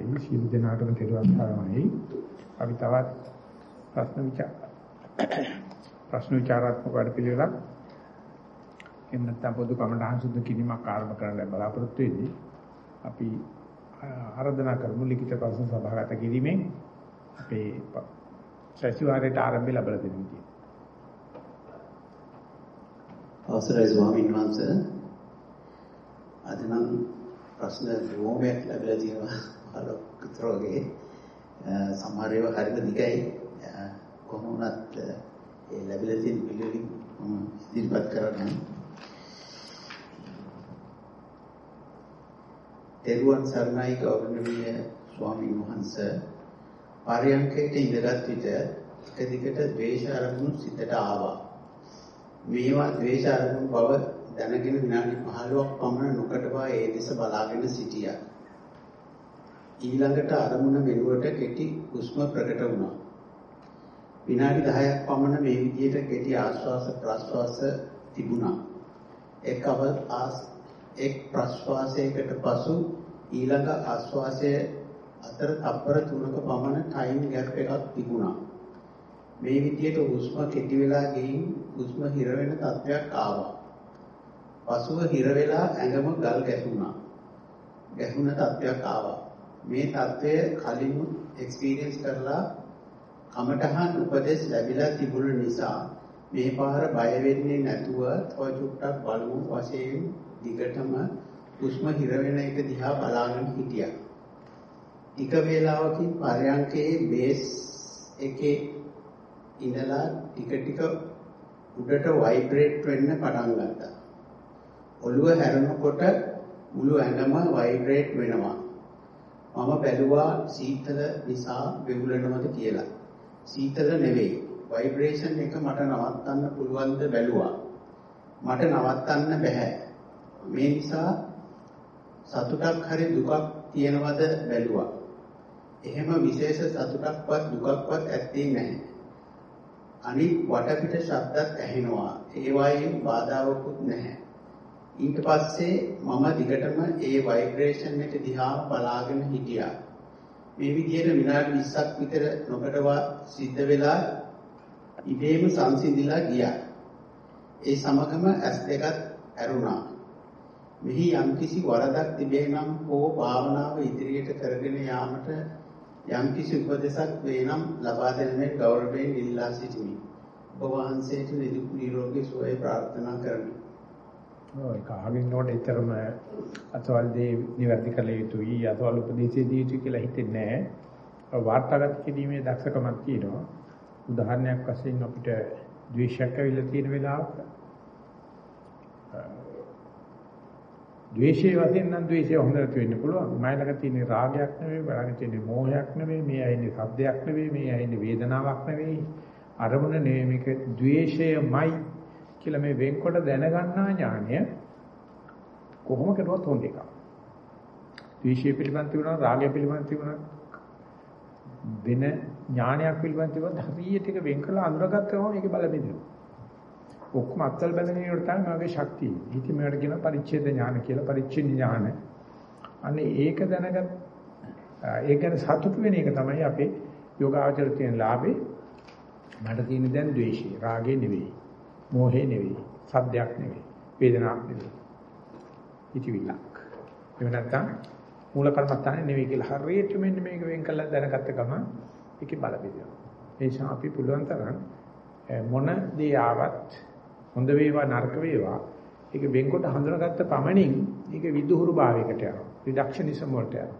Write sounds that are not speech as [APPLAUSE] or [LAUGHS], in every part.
අවසරයි සියලු දෙනාටම තෙරුවන් සරණයි. අපි තවත් ප්‍රශ්න විචාර ප්‍රශ්න විචාරාත්මක වැඩපිළිවෙලක් එහෙම නැත්නම් පොදු කමඩහන් සුද්ධ කිරීමක් ආරම්භ කරන්න බලාපොරොත්තු වෙන්නේ. අපි ආරාධනා කරමු ලිඛිත ප්‍රශ්න සභාගත කිරීමෙන් අපේ සැසිවාරයට ආරම්භය ලැබලා දෙන්න විදියට. අවසරයි ස්වාමීන් වහන්සේ. අද නම් ප්‍රශ්න රෝමයක් ලැබලා තියෙනවා අලොක්තර වගේ. සමහර ඒවා හරිම දිගයි. කොහොම වුණත් ඒ ලැබිලා තියෙන පිළිවෙලින් ඉදිරිපත් කරගන්න. තෙරුවන් සරණයි ගෞරවනීය ස්වාමීන් වහන්සේ. පරයන්කයට ඉඳගත් විට එක දිගට ද්වේෂ අරමුණු සිතට ආවා. මේවා ද්වේෂ අරමුණු බව දැනගෙන විනාඩි 15ක් පමණ නොකඩවා ඒ දෙස බලාගෙන සිටියා. ඊළඟට අරමුණ වෙනුවට කෙටි හුස්ම ප්‍රකට වුණා. විනාඩි 10ක් පමණ මේ විදිහට කෙටි ආශ්වාස ප්‍රශ්වාස තිබුණා. එක් ආස් එක් ප්‍රශ්වාසයකට පසු ඊළඟ ආශ්වාසය අතර තප්පර 3ක පමණ ටයිම් ගැප් එකක් තිබුණා. මේ විදිහට හුස්ම කෙටි වෙලා ගින් හුස්ම හිර වෙන තත්ත්වයක් ආවා. පසුව හිර වෙලා ඇඟම ගල් ගැසුණා. ගැහුණ තත්ත්වයක් ආවා. මේ தත්ත්වය කලින් එක්ස්පීරියන්ස් කරලා කමටහන් උපදෙස් ලැබිලා තිබුණ නිසා මේ පාර බය වෙන්නේ නැතුව තව චුට්ටක් බලමු වශයෙන් දිගටම උෂ්ම හිර වෙන එක දිහා බලාගෙන හිටියා. ටික වේලාවකින් පරයන්කේ බේස් එකේ ඉඳලා ටික ටික උඩට ভাইබ්‍රේට් වෙන්න පටන් ගත්තා. ඔළුව හැරෙනකොට මුළු ඇඟම ভাইබ්‍රේට් වෙනවා. මම බැලුවා සීතල නිසා වෙවුලනවද කියලා. සීතල නෙවෙයි. ভাইබ්‍රේෂන් එක මට නවත්තන්න පුළුවන්ද බැලුවා. මට නවත්තන්න බෑ. මේ නිසා සතුටක් හරි දුකක් තියෙනවද බැලුවා. එහෙම විශේෂ සතුටක්වත් දුකක්වත් ඇත්තේ නැහැ. අනිත් වටපිට ශබ්දත් ඇහෙනවා. ඒ වයින් බාධාවකුත් නැහැ. ඊට පස්සේ මම දිගටම ඒ ভাইබ්‍රේෂන් එක දිහා බලාගෙන හිටියා. මේ විදිහට විනාඩි 20ක් විතර නොකඩවා සිද්ධ වෙලා ඉබේම සංසිඳිලා ගියා. ඒ සමගම ඇස් දෙකත් ඇරුණා. මෙහි යම්කිසි වරදක් තිබේ නම් හෝ භාවනාව ඉදිරියට කරගෙන යාමට යම්කිසි උපදෙසක් වේ නම් ලබා දෙන මේ ගෞරවයෙන් ඉල්ලා සිටිමි. ඔබ වහන්සේට නිරෝගී සුවය ප්‍රාර්ථනා කරමි. ඔය කාගෙන් නෝට එතරම් අතවල දේ නිවැරදි කළ යුතුයි අතවල උපදේශය දී යුතුයි කියලා හිතෙන්නේ නැහැ. වාර්තාගත කිරීමේ දක්ෂකමක් තියෙනවා. උදාහරණයක් වශයෙන් අපිට ද්වේෂයක් ඇවිල්ලා තියෙන වෙලාවක ද්වේෂයේ වශයෙන් නම් ද්වේෂය හොඳට වෙන්න පුළුවන්. මයිලක තියෙන රාගයක් නෙවෙයි, බලක තියෙන මෝහයක් නෙවෙයි, මේ ඇයිනේ සද්දයක් නෙවෙයි, මේ ඇයිනේ වේදනාවක් නෙවෙයි, අරමුණ නෙවෙයි මේක ද්වේෂයමයි කියලා මේ වෙන්කොට දැනගන්නා ඥානය කොහොම කරුවත් හොඳ එකක්. ද්වේෂය පිළිබඳ තිබුණා රාගය පිළිබඳ තිබුණා වෙන ඥානයක් පිළිබඳ තිබුණා හරියට එක වෙන් කළා අඳුරගත්තම මේකේ බල බෙදෙනවා. ඔක්කොම අත්වල බැඳගෙන ඉන්නකොට තමයි මගේ ශක්තිය. ඉතින් මේකට කියන පරිච්ඡේද ඥාන කියලා පරිච්ඡේද ඥාන. අනේ ඒක දැනගත් ඒක ගැන සතුටු වෙන එක තමයි අපේ යෝගාචර තියෙන ලාභේ. මට තියෙන දැන් ද්වේෂය රාගේ නෙවෙයි. මෝහේ නෙවෙයි, සද්දයක් නෙවෙයි, වේදනාවක් නෙවෙයි. හිතවිල්ලක්. එහෙම නැත්නම් මූල කර්මස්ථානේ නෙවෙයි කියලා හරියට මෙන්න මේක වෙන් කළා දැනගත්ත ගමන් ඒකේ බල බෙදෙනවා. ඒ නිසා අපි පුළුවන් තරම් මොන දේ ආවත් හොඳ වේවා නරක වේවා ඒක වෙන්කොට හඳුනාගත්ත පමණින් ඒක විදුහුරු භාවයකට යනවා. රිඩක්ෂනිසම් වලට යනවා.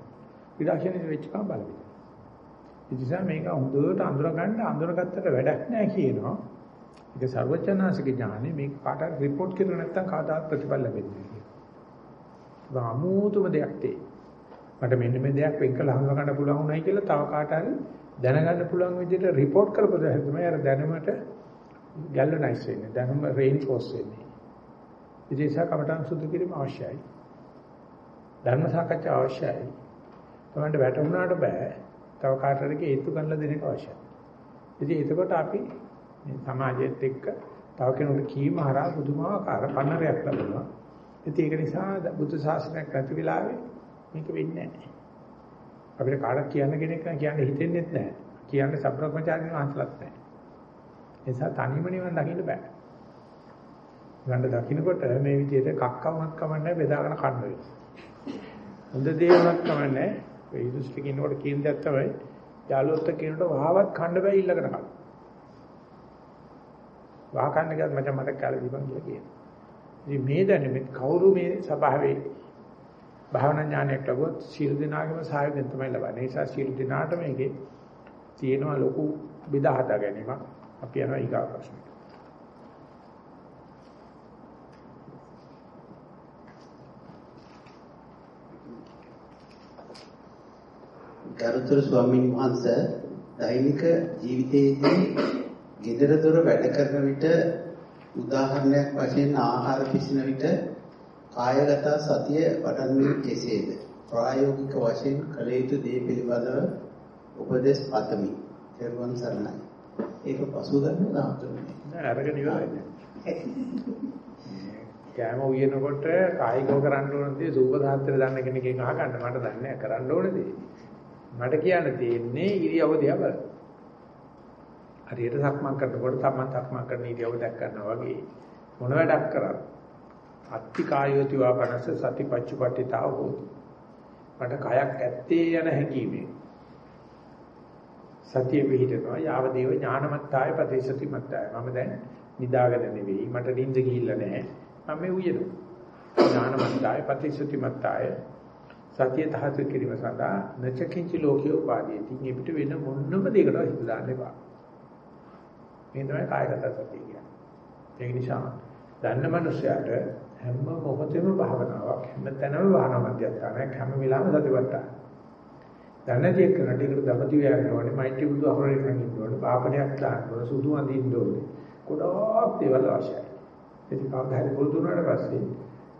රිඩක්ෂනිසම් වෙච්ච කම බල බෙදෙනවා. ඒ නිසා මේක හොඳට අඳුර ගන්න අඳුරගත්තට වැඩක් නැහැ කියනවා. ඒක ਸਰවචනාසික ඥානෙ මේක කාටවත් report කරුව නැත්නම් කාටවත් ප්‍රතිඵල ලැබෙන්නේ නැහැ. ඒක අමුතුම දෙයක් තේ. මට මෙන්න මේ දෙයක් වෙන් කළ හඳුනා ගන්න පුළුවන් උනායි කියලා තව කාට හරි දැනගන්න පුළුවන් විදිහට report කරපු දේ තමයි අර දැනුමට ගැලනයිස් වෙන්නේ. දැනුම reinforce වෙන්නේ. ඉතින් කමටහන් සුදු කිරීම අවශ්‍යයි. ධර්ම සාකච්ඡා අවශ්‍යයි. තමන්ට වැටුණාට බෑ. තව කාට හරි හේතු ගන්නලා දෙන එක අවශ්‍යයි. ඉතින් එතකොට අපි මේ සමාජයේත් එක්ක තව කෙනෙකුට කීම හරහා පුදුමාකාර පන්නරයක් ලැබෙනවා. ඉතින් ඒක නිසා බුද්ධ ශාසනයක් ඇති වෙලාවේ මේක වෙන්නේ නැහැ. අපිට කාටවත් කියන්න කෙනෙක් නැහැ කියන්න හිතෙන්නේ නැහැ. කියන්න සබ්‍රක්‍මචාරින් වහන්සලත් නැහැ. ඒ නිසා තනියම නිවන් දකින්න බෑ. ගන්න දකින්නකොට මේ විදිහට කක්කමක් කමන්නේ බෙදාගෙන කන්න වෙනවා. හොඳ දේ වුණත් කමන්නේ ඒ ඉදුස්ටි කියනකොට කියන දේ තමයි යාළුවොත් කියනකොට වහවත් කන්න බෑ ඊළඟට කන්න. වහ කන්න ගියත් මචං මට කාලේ දීපන් කියලා කියනවා. ඉතින් මේ දැනෙන්නේ කවුරු මේ ස්වභාවයේ භාවනා ඥානයක් ලැබුවොත් සීල දිනාගම සායයෙන් තමයි ලබන්නේ. ඒ නිසා සීල දිනාට මේකේ තියෙනවා ලොකු බෙදා හදා ගැනීමක්. අපි යනවා ඊගා ප්‍රශ්නයට. ගරුතර ස්වාමීන් වහන්සේ දෛනික ජීවිතයේදී gedara dora වැඩ කරන විට උදාහරණයක් වශයෙන් ආහාර පිසින විට කායගත සතිය වඩන්නේ කෙසේද? ප්‍රායෝගික වශයෙන් කළ යුතු දේ පිළිබඳව උපදෙස් පතමි. තෙරුවන් සරණයි. ඒක පසුගන්න නාතුනේ. නෑ අරගෙන ඉවරයි. කෑම උයනකොට කායිකව කරන්න ඕන දේ සූපදාහතර දන්න කෙනකින් අහගන්න මට දන්නේ නැහැ කරන්න ඕන දේ. මට කියන්න තියෙන්නේ ඉරියව්ව දිහා බලන්න. හරියට සක්මන් කරනකොට තමන් සක්මන් කරන ඉරියව්ව දැක් ගන්නවා වගේ මොන වැඩක් කරත් අත්ති කායෝති වාපනස සතිපච්චුපට්ඨිතා හෝති. මට කයක් ඇත්තේ යන හැඟීමේ සතිය පිහිටනවා යාව දේව ඥානමත්තාය පදේශති මත්තාය. මම දැන් නිදාගෙන නෙවෙයි මට නිින්ද ගිහිල්ලා නැහැ. මම මේ උයනවා. ඥානමත්තාය පදේශති මත්තාය. සතිය තහතු කිරීම සඳහා නචකින්ච ලෝකයේ උපාදීති. මේ පිට වෙන මොන්නම දෙයකට හිත දාන්න එපා. මේ තමයි කායගත සතිය කියන්නේ. ඒ නිසා දන්න මනුස්සයාට හැම මොහොතෙම භාවනාවක් හැම තැනම භාවනා මධ්‍යස්ථානයක් හැම වෙලාවෙම සතිපට්ඨාන. දැනදී කරට ඒකට දමති වෑගෙනවනේ මෛත්‍රී බුදු අහරේ කන් ඉන්නවනේ පාපණයක් දාන්න ඕන සුදු අඳින්න ඕනේ. ගොඩාක් දේවල් අවශ්‍යයි. ඒක කවදාහරි පුරුදු වුණාට පස්සේ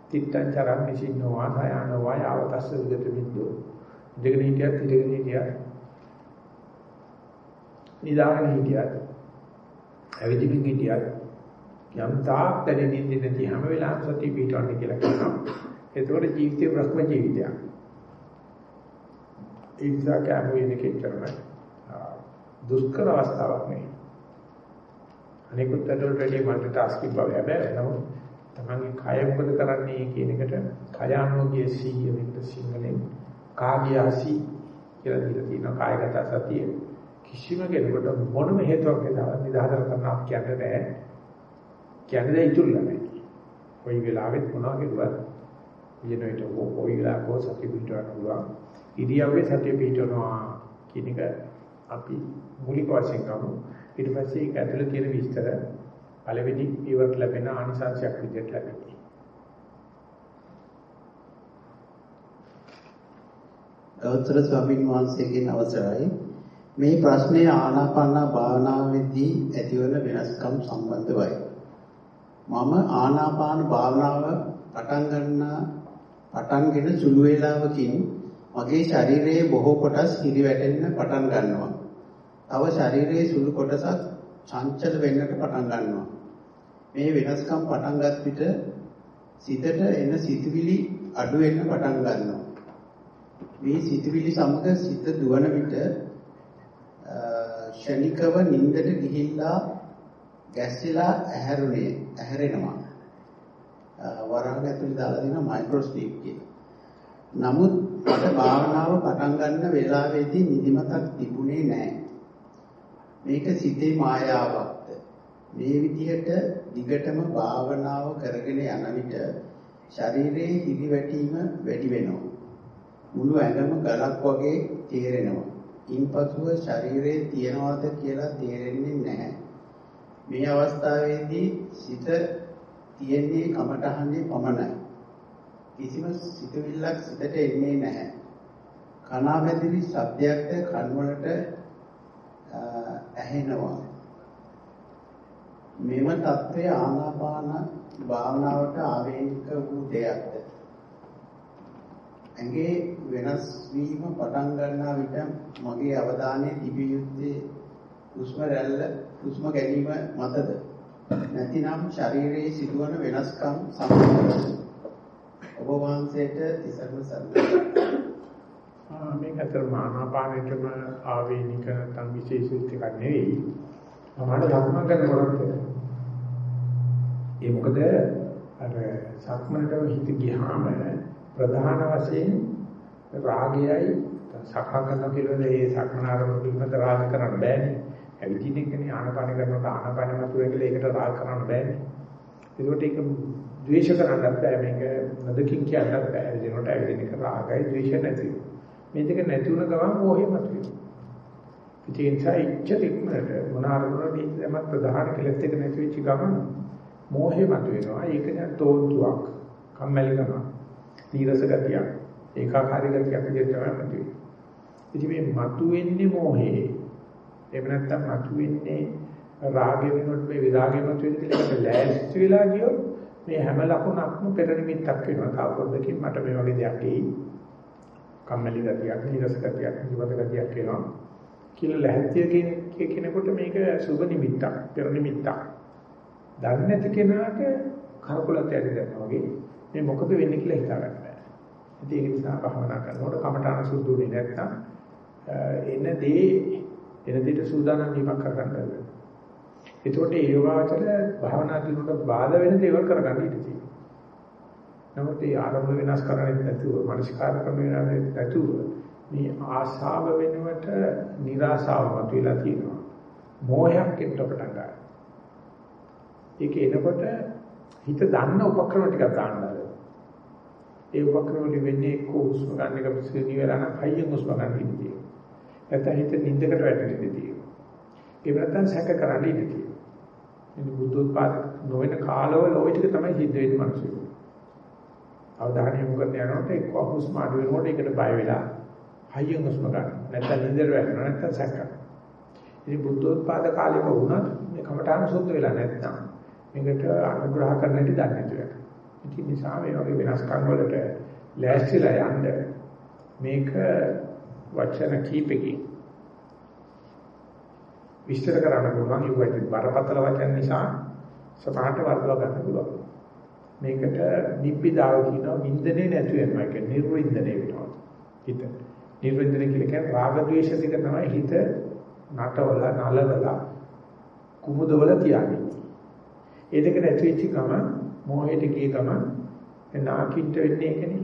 තිත්තං චරම් මිසින්නෝ ආසයano වායවතස්ස විගත බින්දෝ. දෙගෙන හිටියත් ඉඳගෙන හිටියත් නිදාගෙන හිටියත් ඇවිදින්න හිටියත් යම් තාක් දැනෙන්නේ නැති හැම වෙලාවෙම සතිය පිටවන්න කියලා කියනවා. ඒතකොට ජීවිතේ බ්‍රහ්ම ජීවිතයක්. ඒ නිසා කැමුවේ එකේ කරන දුෂ්කර අවස්ථාවක් නෙවෙයි. අනිකුත් වලට වැඩි මල්ටි ටාස්කින් බව හැබැයි නමුත් තමන්ගේ කය මොකද කරන්නේ කියන එකට කය අනුගිය සීය විතර සිංහලෙන් කාගියාසි කියලා දීලා තියෙනවා කායගත සතිය. කිසිම කෙනෙකුට මොනම හේතුවක් නිසා නිදහස කරනවා කියන්නේ නැහැ. කියන්නේ දැන් ඉතුරුලා නැහැ. කොයි වෙලාවෙත් මොනවා කිව්වත් කියන විට කොයි වෙලාවක සතිය පිටවන්න පුළුවන්. ඉරියව්වේ සතිය පිටවනවා කියන එක අපි මූලික වශයෙන් ගමු. ඊට පස්සේ ඒක ඇතුළේ තියෙන විස්තර පළවෙනි ඉවරට ලැබෙන ආනිසංශයක් විදිහට ලැබෙනවා. ගෞතම ස්වාමීන් වහන්සේගෙන් අවසරයි මේ ප්‍රශ්නය ආනාපාන භාවනාවේදී ඇතිවන වෙනස්කම් සම්බන්ධවයි. මම ආනාපාන භාවනාව පටන් ගන්න පටන්ගෙන සුළු වේලාවකින් මගේ ශරීරයේ බොහෝ කොටස් හිරිවැටෙන්න පටන් ගන්නවා. තව ශරීරයේ සුළු කොටසක් චංචල වෙන්නට පටන් ගන්නවා. මේ වෙනස්කම් පටන්ගත් විට සිතට එන සිතුවිලි අඩු වෙන්න පටන් ගන්නවා. මේ සිතුවිලි සමග සිත දුවන විට ෂණිකව නිින්දට ගිහිල්ලා ගැස්සিলা ඇහැරුනේ ඇහැරෙනවා. වරහන් ඇතුලේ දාලා දෙන මයික්‍රෝ ස්ලීප් කියලා. නමුත් මට භාවනාව පටන් ගන්න වෙලාවේදී නිදිමතක් තිබුණේ නැහැ. මේක සිතේ මායාවක්ද? මේ විදිහට දිගටම භාවනාව කරගෙන යන විට ශරීරයේ හිරිවැටීම වැඩි වෙනවා. මුළු ඇඟම ගලක් වගේ තේරෙනවා. ඉන්පසුව ශරීරයේ තියනවාද කියලා තේරෙන්නේ නැහැ. මේ අවස්ථාවේදී සිත තියෙන්නේ කමටහනේ පමණයි. කිසිම සිතුවිල්ලක් සිතට එන්නේ නැහැ. කනාබැදිලි ශබ්දයක්ද කන් වලට ඇහෙනවා. මෙම தත්ත්වය ආනාපාන භාවනාවට ආවේනික වූ දෙයක්ද? ඇඟේ වෙනස් වීම පටන් ගන්නා විට මගේ අවධානය තිබිය යුත්තේ හුස්ම රැල්ල හුස්ම ගැනීම මතද? නැතිනම් ශරීරයේ සිදුවන වෙනස්කම් සම්බන්ධව ඔබ වහන්සේට තිසරණ සරණයි. මේක අතර ආනාපානෙටම ආවේනික නැත්නම් විශේෂිත එකක් නෙවෙයි. අපහාර ධර්ම කරනකොට ඒ මොකද අර සක්මනට හිත ගියාම ප්‍රධාන වශයෙන් රාගයයි සක්මන් කරනවා කියලා ඒ සක්මන ආරම්භ පිළිබඳ රාග කරන්න බෑනේ. ඇවිදින එකනේ ආනාපාන කරනකොට ආනාපාන මතුවෙන්නේ ඒකට රාග කරන්න බෑනේ. ඒකට ඒක ද්වේෂ කරන්නත් බෑ මේක නදකින් කියන්නත් බෑ. ඒකට ඇවිදින එක රාගයි ද්වේෂ නැති. මේ දෙක නැති වුණ ගමන් මොහේ මතුවේ. ඉතින් සයිච්චර ඉක්මනට මොන අරමුණකදී තමයි ප්‍රධාන කෙලෙස් එක නැති වෙච්ච ගමන් මොහේ මතුවෙනවා. ඒක දැන් තෝන්තුවක්, කම්මැලිකම, නීරස ගතියක්, ඒකාකාරී ගතියක් විදිහට තමයි මතුවේ. ඉතින් මේ මතුවෙන්නේ මොහේ. එහෙම නැත්නම් මතුවෙන්නේ රාගය වෙනකොට මේ විරාගය මතුවෙන්නේ කියලා එකට ලෑස්ති වෙලා ගියොත් මේ හැම ලකුණක්ම පෙර නිමිත්තක් වෙනවා. තාපොද්දකින් මට මේ වගේ දෙයක් එයි. කම්මැලි ගතියක්, නීරස ගතියක්, නිවද ගතියක් එනවා. කියලා ලැහැත්තිය කෙනෙකුට මේක සුබ නිමිත්තක්, පෙර නිමිත්තක්. දන්නේ නැති කෙනාට කරකොලත් ඇති කරනවා වගේ මේ මොකද වෙන්නේ කියලා හිතා ගන්න බෑ. ඉතින් ඒක නිසා භවනා කරනකොට කමඨාන සුද්ධුනේ නැත්නම් එන දේ එන දෙයට සූදානම් වීමක් කරගන්න බෑ. එතකොට ඒ යෝගාවචර භවනා දිනුට බාධා වෙන දේවල් කරගන්න ඉඩ තියෙනවා. නමුත් ඒ ආරම්භ වෙනස් කරන්නේ නැතුව, මනස්කාර ක්‍රම වෙනස් නැතුව මේ ආශාව වෙනුවට નિરાශාව මතුවලා තියෙනවා. මෝහයක් එන්න පටන් ගන්නවා. ඒක එනකොට හිත දන්න උපක්‍රම ටිකක් ගන්නවා. ඒ උපක්‍රම වලින් වෙන්නේ එක්ක හුස්ම ගන්න එක පිළිසිරි වෙලා නම් හයියෙන් හුස්ම ගන්න ඉන්නේ. නැත්නම් හිත නිින්දකට වැටෙන්න ඉඩතියි. ඒ නැත්නම් සැක කරන්න ඉඩතියි. මේ බුද්ධෝත්පාද නොවන කාලවල ওই ටික තමයි සිද්ධ වෙන්නේ මිනිස්සු. අවධානය යොමු කරන යනකොට එක්ක හුස්ම අඩු වෙනකොට ඒකට බය වෙලා හයියෙන් හුස්ම ගන්න. නැත්නම් නිින්දට වැටෙනවා නැත්නම් සැක කරනවා. ඉතින් බුද්ධෝත්පාද කාලෙක වුණත් මේ කමඨාන සුද්ධ වෙලා නැත්නම් මේකට අනුග්‍රහ කරන්න ඉඩ දන්නේ නැතුව. ඉතින් නිසා මේ වගේ වෙනස්කම් වලට ලෑස්තිලා යන්න මේක වචන කීපකින් විස්තර කරන්න පුළුවන් යුගයෙන් බරපතල වචන නිසා සමහරට වර්ධව ගන්න පුළුවන්. මේකට නිබ්බිදාව කියනවා වින්දනේ නැති වෙනවා කියන්නේ නිර්වින්දනේ වෙනවා. හිත. නිර්වින්දනේ කියන්නේ රාග ద్వේෂ දෙක තමයි හිත නටවල නලවල කුමුදවල තියන්නේ. ඒ දෙක නැති වෙච්ච ගමන් මොහේට ගිය ගමන් නාකිට වෙන්නේ ඒකනේ.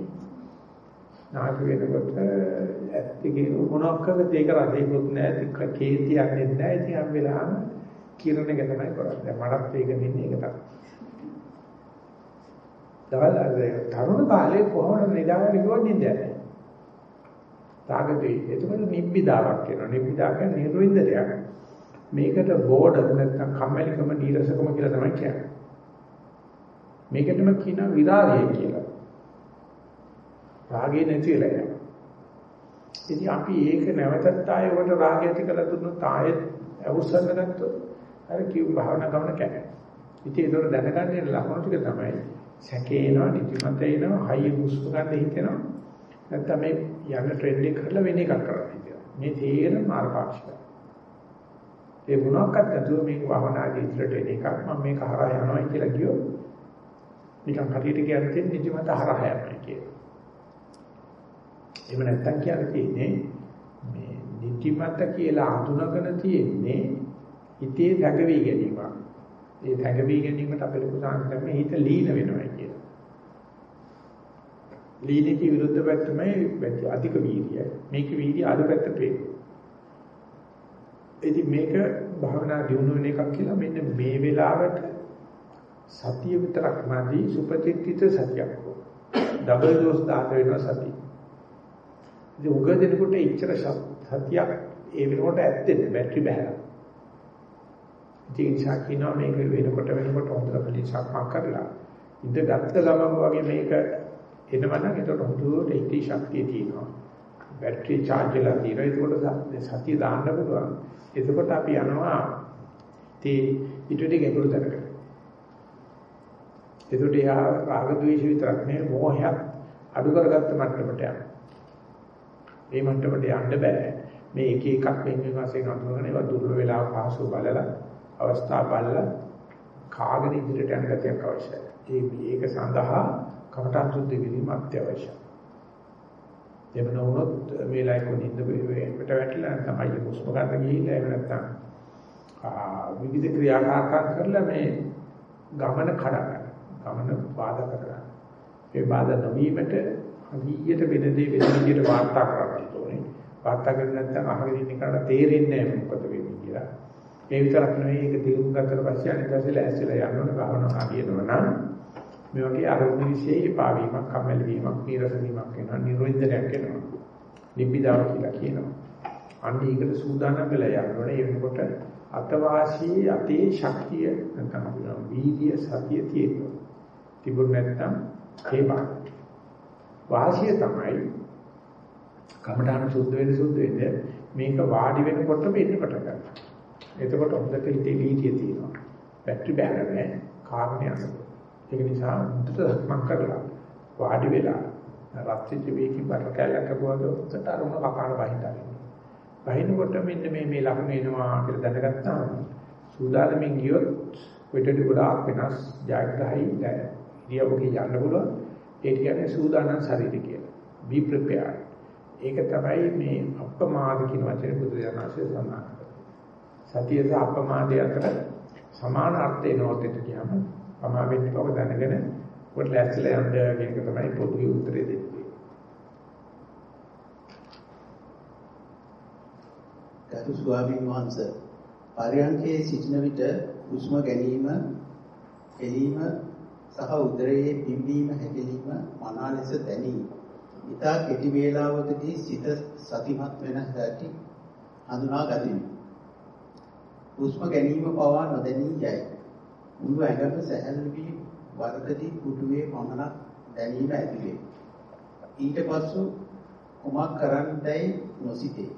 නාග වෙනකොට ඇත්තගේ මොනක්කද ඒක රදේකුත් නැහැ. කේතියක් නැහැ. ඉතින් හැම වෙලාවම කිරණ එක තමයි කරන්නේ. මටත් ඒක මෙන්නේ ඒක තමයි. දවල් තරුණ කාලේ කොහොමද නිදාගෙන කිව්වොත් නිදන්නේ තාගදී එතකොට නිබ්බිදාවක් වෙනවා. නිබ්බිදා කියන්නේ නිර්වින්දනයක්. මේකට බෝඩර් නැත්නම් කම්මැලිකම නීරසකම කියලා තමයි කියන්නේ. මේකටම කියන විරාගය කියලා රාගය නැති වෙලා යනවා. ඉතින් අපි ඒක නැවතත් ආයෙ උඩ රාගය ඇති කරලා දුන්නොත් ආයෙත් අවුස්සන්න ගත්තොත් අර කිව් භාවනා ගමන කැපෙනවා. ඉතින් ඒක දැනගන්න ලකුණු ටික තමයි සැකේනවා, නිදිමත එනවා, හයිය හුස්ම ගන්න හිතෙනවා. නැත්නම් මේ යන ට්‍රෙන්ඩ් එක කරලා වෙන එකක් කරන්න හිතෙනවා. මේ තේරෙන මාර්ගාක්ෂය. ඒ මොනක්වත් නැතුව මේක භාවනාදී ඉදිරියට එන එකක් මම මේක හරහා යනවා කියලා කියොත් නිකන් හරියට කියන්නේ නිදිමත හරහා යනවා කියලා. එහෙම නැත්තම් කියන්නේ තියෙන්නේ මේ නිතිමත කියලා අඳුනගෙන තියෙන්නේ හිතේ තැගවි ගැනීමක්. ඒ තැගවි ගැනීමට අපේ ලොකු සංකල්පෙ හිත ලීන වෙනවා කියලා. ලීනක විරුද්ධ පැත්තමයි අධික වීර්යය. මේක වීර්ය අඩු පැත්ත පේනවා. ඉතින් මේක භාවනා දියුණු වෙන එකක් කියලා මෙන්න මේ වෙලාවට සතිය විතරක් නැති සුපතිත්‍ිත සතියක්. ඩබල් ඩෝස් දාත වෙනවා සතිය. ඉතින් උග දෙනකොට ඉච්ඡර සතියක් ඒ වෙනකොට ඇත්තෙන්නේ බැටරි බහැලා. ඉතින් නිසා කියනවා මේක වෙනකොට වෙනකොට හොඳට කලින් සක්මන් කරලා ඉඳ ගත්ත ගමන් වගේ මේක එනවනම් ඒකට හොඳට ඉති ශක්තිය තියෙනවා. බැටරි charge වෙලා තියෙනවා. ඒකට සතිය දාන්න පුළුවන්. එතකොට අපි යනවා තේ ඊටදී ගැඹුරු තැනකට. එතකොට යා රාග ద్వේෂ විතරක් නෙවෙයි මෝහයත් අඩු කරගත්ත මට්ටමට යනවා. මේ මට්ටමට යන්න බෑ. මේ එක එකක් වෙන වශයෙන් අඳුනගෙන ඒවා දුර්වල වෙලා පහසු බලලා අවස්ථා බලලා කාගෙන ඉදිරියට යන ගතියක් අවශ්‍යයි. ඒ මේක සඳහා කමඨං සුද්ධ කිරීම අත්‍යවශ්‍යයි. එහෙම නොවුනොත් වේලාවක නිින්ද වේට වැටිලා නැත්නම් අයිය හුස්ම ගන්න ගිහිල්ලා එහෙම නැත්නම් විවිධ ක්‍රියාකාරකම් කරලා මේ ගමන කඩ ගන්න. ගමන බාධා කරගන්න. ඒ බාධා නොවීමට හදිහියට වෙන දේ වෙන විදිහට වාර්තා කරගන්න ඕනේ. වාර්තා කරන්නේ නැත්නම් අහගෙන ඉන්න කෙනාට තේරෙන්නේ නැහැ මොකද වෙන්නේ කියලා. ඒ විතරක් නෙවෙයි ඒක තේරුම් ගත්තට පස්සේ අනිත් පැත්තේ ලෑස්තිලා යන්න ඕන ගහනවා හරියනවා නම් මේ වගේ අරමුණු විශේෂ පාවීමක් කම්මැලි වීමක් නීරස වීමක් වෙනවා නිරෝධනයක් වෙනවා. නිබ්බිදාව කියලා කියනවා. අන්න ඒකට සූදානම් වෙලා යන්න ඕනේ. ඒ වෙනකොට අතවාසී අතේ ශක්තිය නැත්නම් වීර්ය සතිය තියෙනවා. තිබුණ නැත්නම් හේපා. වාසිය තමයි කමඨාන සුද්ධ වෙන්න සුද්ධ වෙන්න මේක වාඩි වෙනකොටම එන්න පටන් ගන්නවා. එතකොට හොඳට හිතේ වීර්යය තියෙනවා. බැටරි බෑර නැහැ. කාර්යය යනවා. ඒක නිසා හොඳට සක්මන් කරලා වාඩි වෙලා රත්විච්ච වේකින් බර කැලක් කපුවාද උත්තර අරුණ කකාන වහින්දා. වහිනකොට මෙන්න මේ මේ ලකුණ එනවා කියලා දැනගත්තාම සූදානමින් ගියොත් පිටට ගොඩාක් වෙනස් ජයග්‍රහයි ඉරියව්වක යන්න පුළුවන්. ඒ කියන්නේ සූදානම් ශරීරය කියලා. Be prepared. ඒක තමයි මේ අප්‍රමාද කියන වචනේ බුදුරජාණන්සේ සඳහන් සතිය සහ අප්‍රමාදය අතර සමාන අර්ථය නෝතෙට කියම පමා වෙන්නේ බව දැනගෙන කොට ලැස්තිලා යන්න කියන එක තමයි පොදුවේ උත්තරේ දෙන්නේ. ගරු ස්වාමීන් වහන්සේ පරයන්කේ සිටින විට හුස්ම ගැනීම, එළීම සහ උදරයේ පිම්බීම හැකිලිම මනා ලෙස දැනී. ඊට කෙටි වේලාවකදී සිත සතිමත් වෙන හැටි හඳුනා ගතිමි. හුස්ම ගැනීම පවා නොදැනී යයි. මුළු ඇඟම සැහැල්ලු වී වරදදී පුටුවේ පමණක් දැනීම ඇති වේ. ඊට පසු කුමක් කරන්නයි නොසිතේ.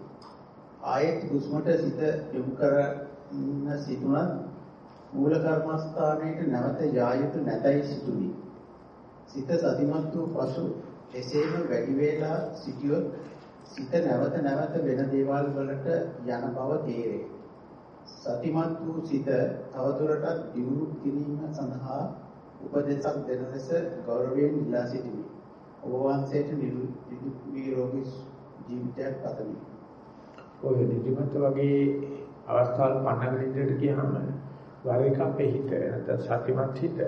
ආයෙත් හුස්මට සිත යොමු කරන්න සිටුණත් මූල කර්මස්ථානයේ නැවත යා යුතු නැතයි සිටුනි. සිත සතිමත් වූ පසු එසේම වැඩි වේලා සිටියොත් සිත නැවත නැවත වෙන දේවල් වලට යන බව තේරේ. සතිමත් වූ සිත තවදුරටත් දියුණු කිරීම සඳහා උපදේශක් දෙන ලෙස ගෞරවයෙන් ඉල්ලා සිටිමි. ඔබ වහන්සේට නිරෝගී ජීවිතයක් පතමි. ඔය නිදිමත වගේ අවස්ථාවල් පන්නගෙන ඉඳලා ගියාම වර එක අපේ හිත නැත්නම් සතිමත් හිත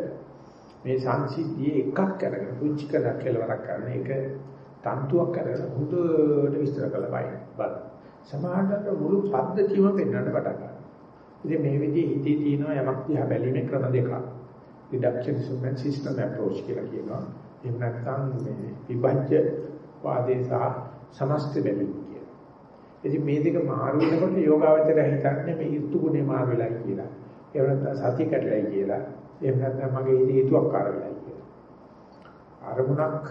මේ සංසිද්ධියේ එකක් අරගෙන පුංචි කරලා කෙලවරක් කරන එක තන්තුවක් අරගෙන හුදුට විස්තර කළා බයි බල සමාහකට මුළු පද්ධතියම පෙන්වන්න පටන් ගන්නවා. ඉතින් මේ විදිහේ හිතේ තියෙන යමක් දිහා බැලීමේ ක්‍රම දෙකක්. reductionism and system approach කියලා කියනවා. එහෙම නැත්නම් මේ විභජ්‍ය වාදේ සහ සමස්ත බැලීම. ඉතින් මේ දෙක මාරු වෙනකොට යෝගාවචරය හිතන්නේ මේ ඍතු ගුණේ මාරු වෙලයි කියලා. ඒ වෙනත්නම් සතිය කැඩලයි කියලා. එහෙම නැත්නම් මගේ හිතේ හේතුවක් වෙලයි කියලා. අරමුණක්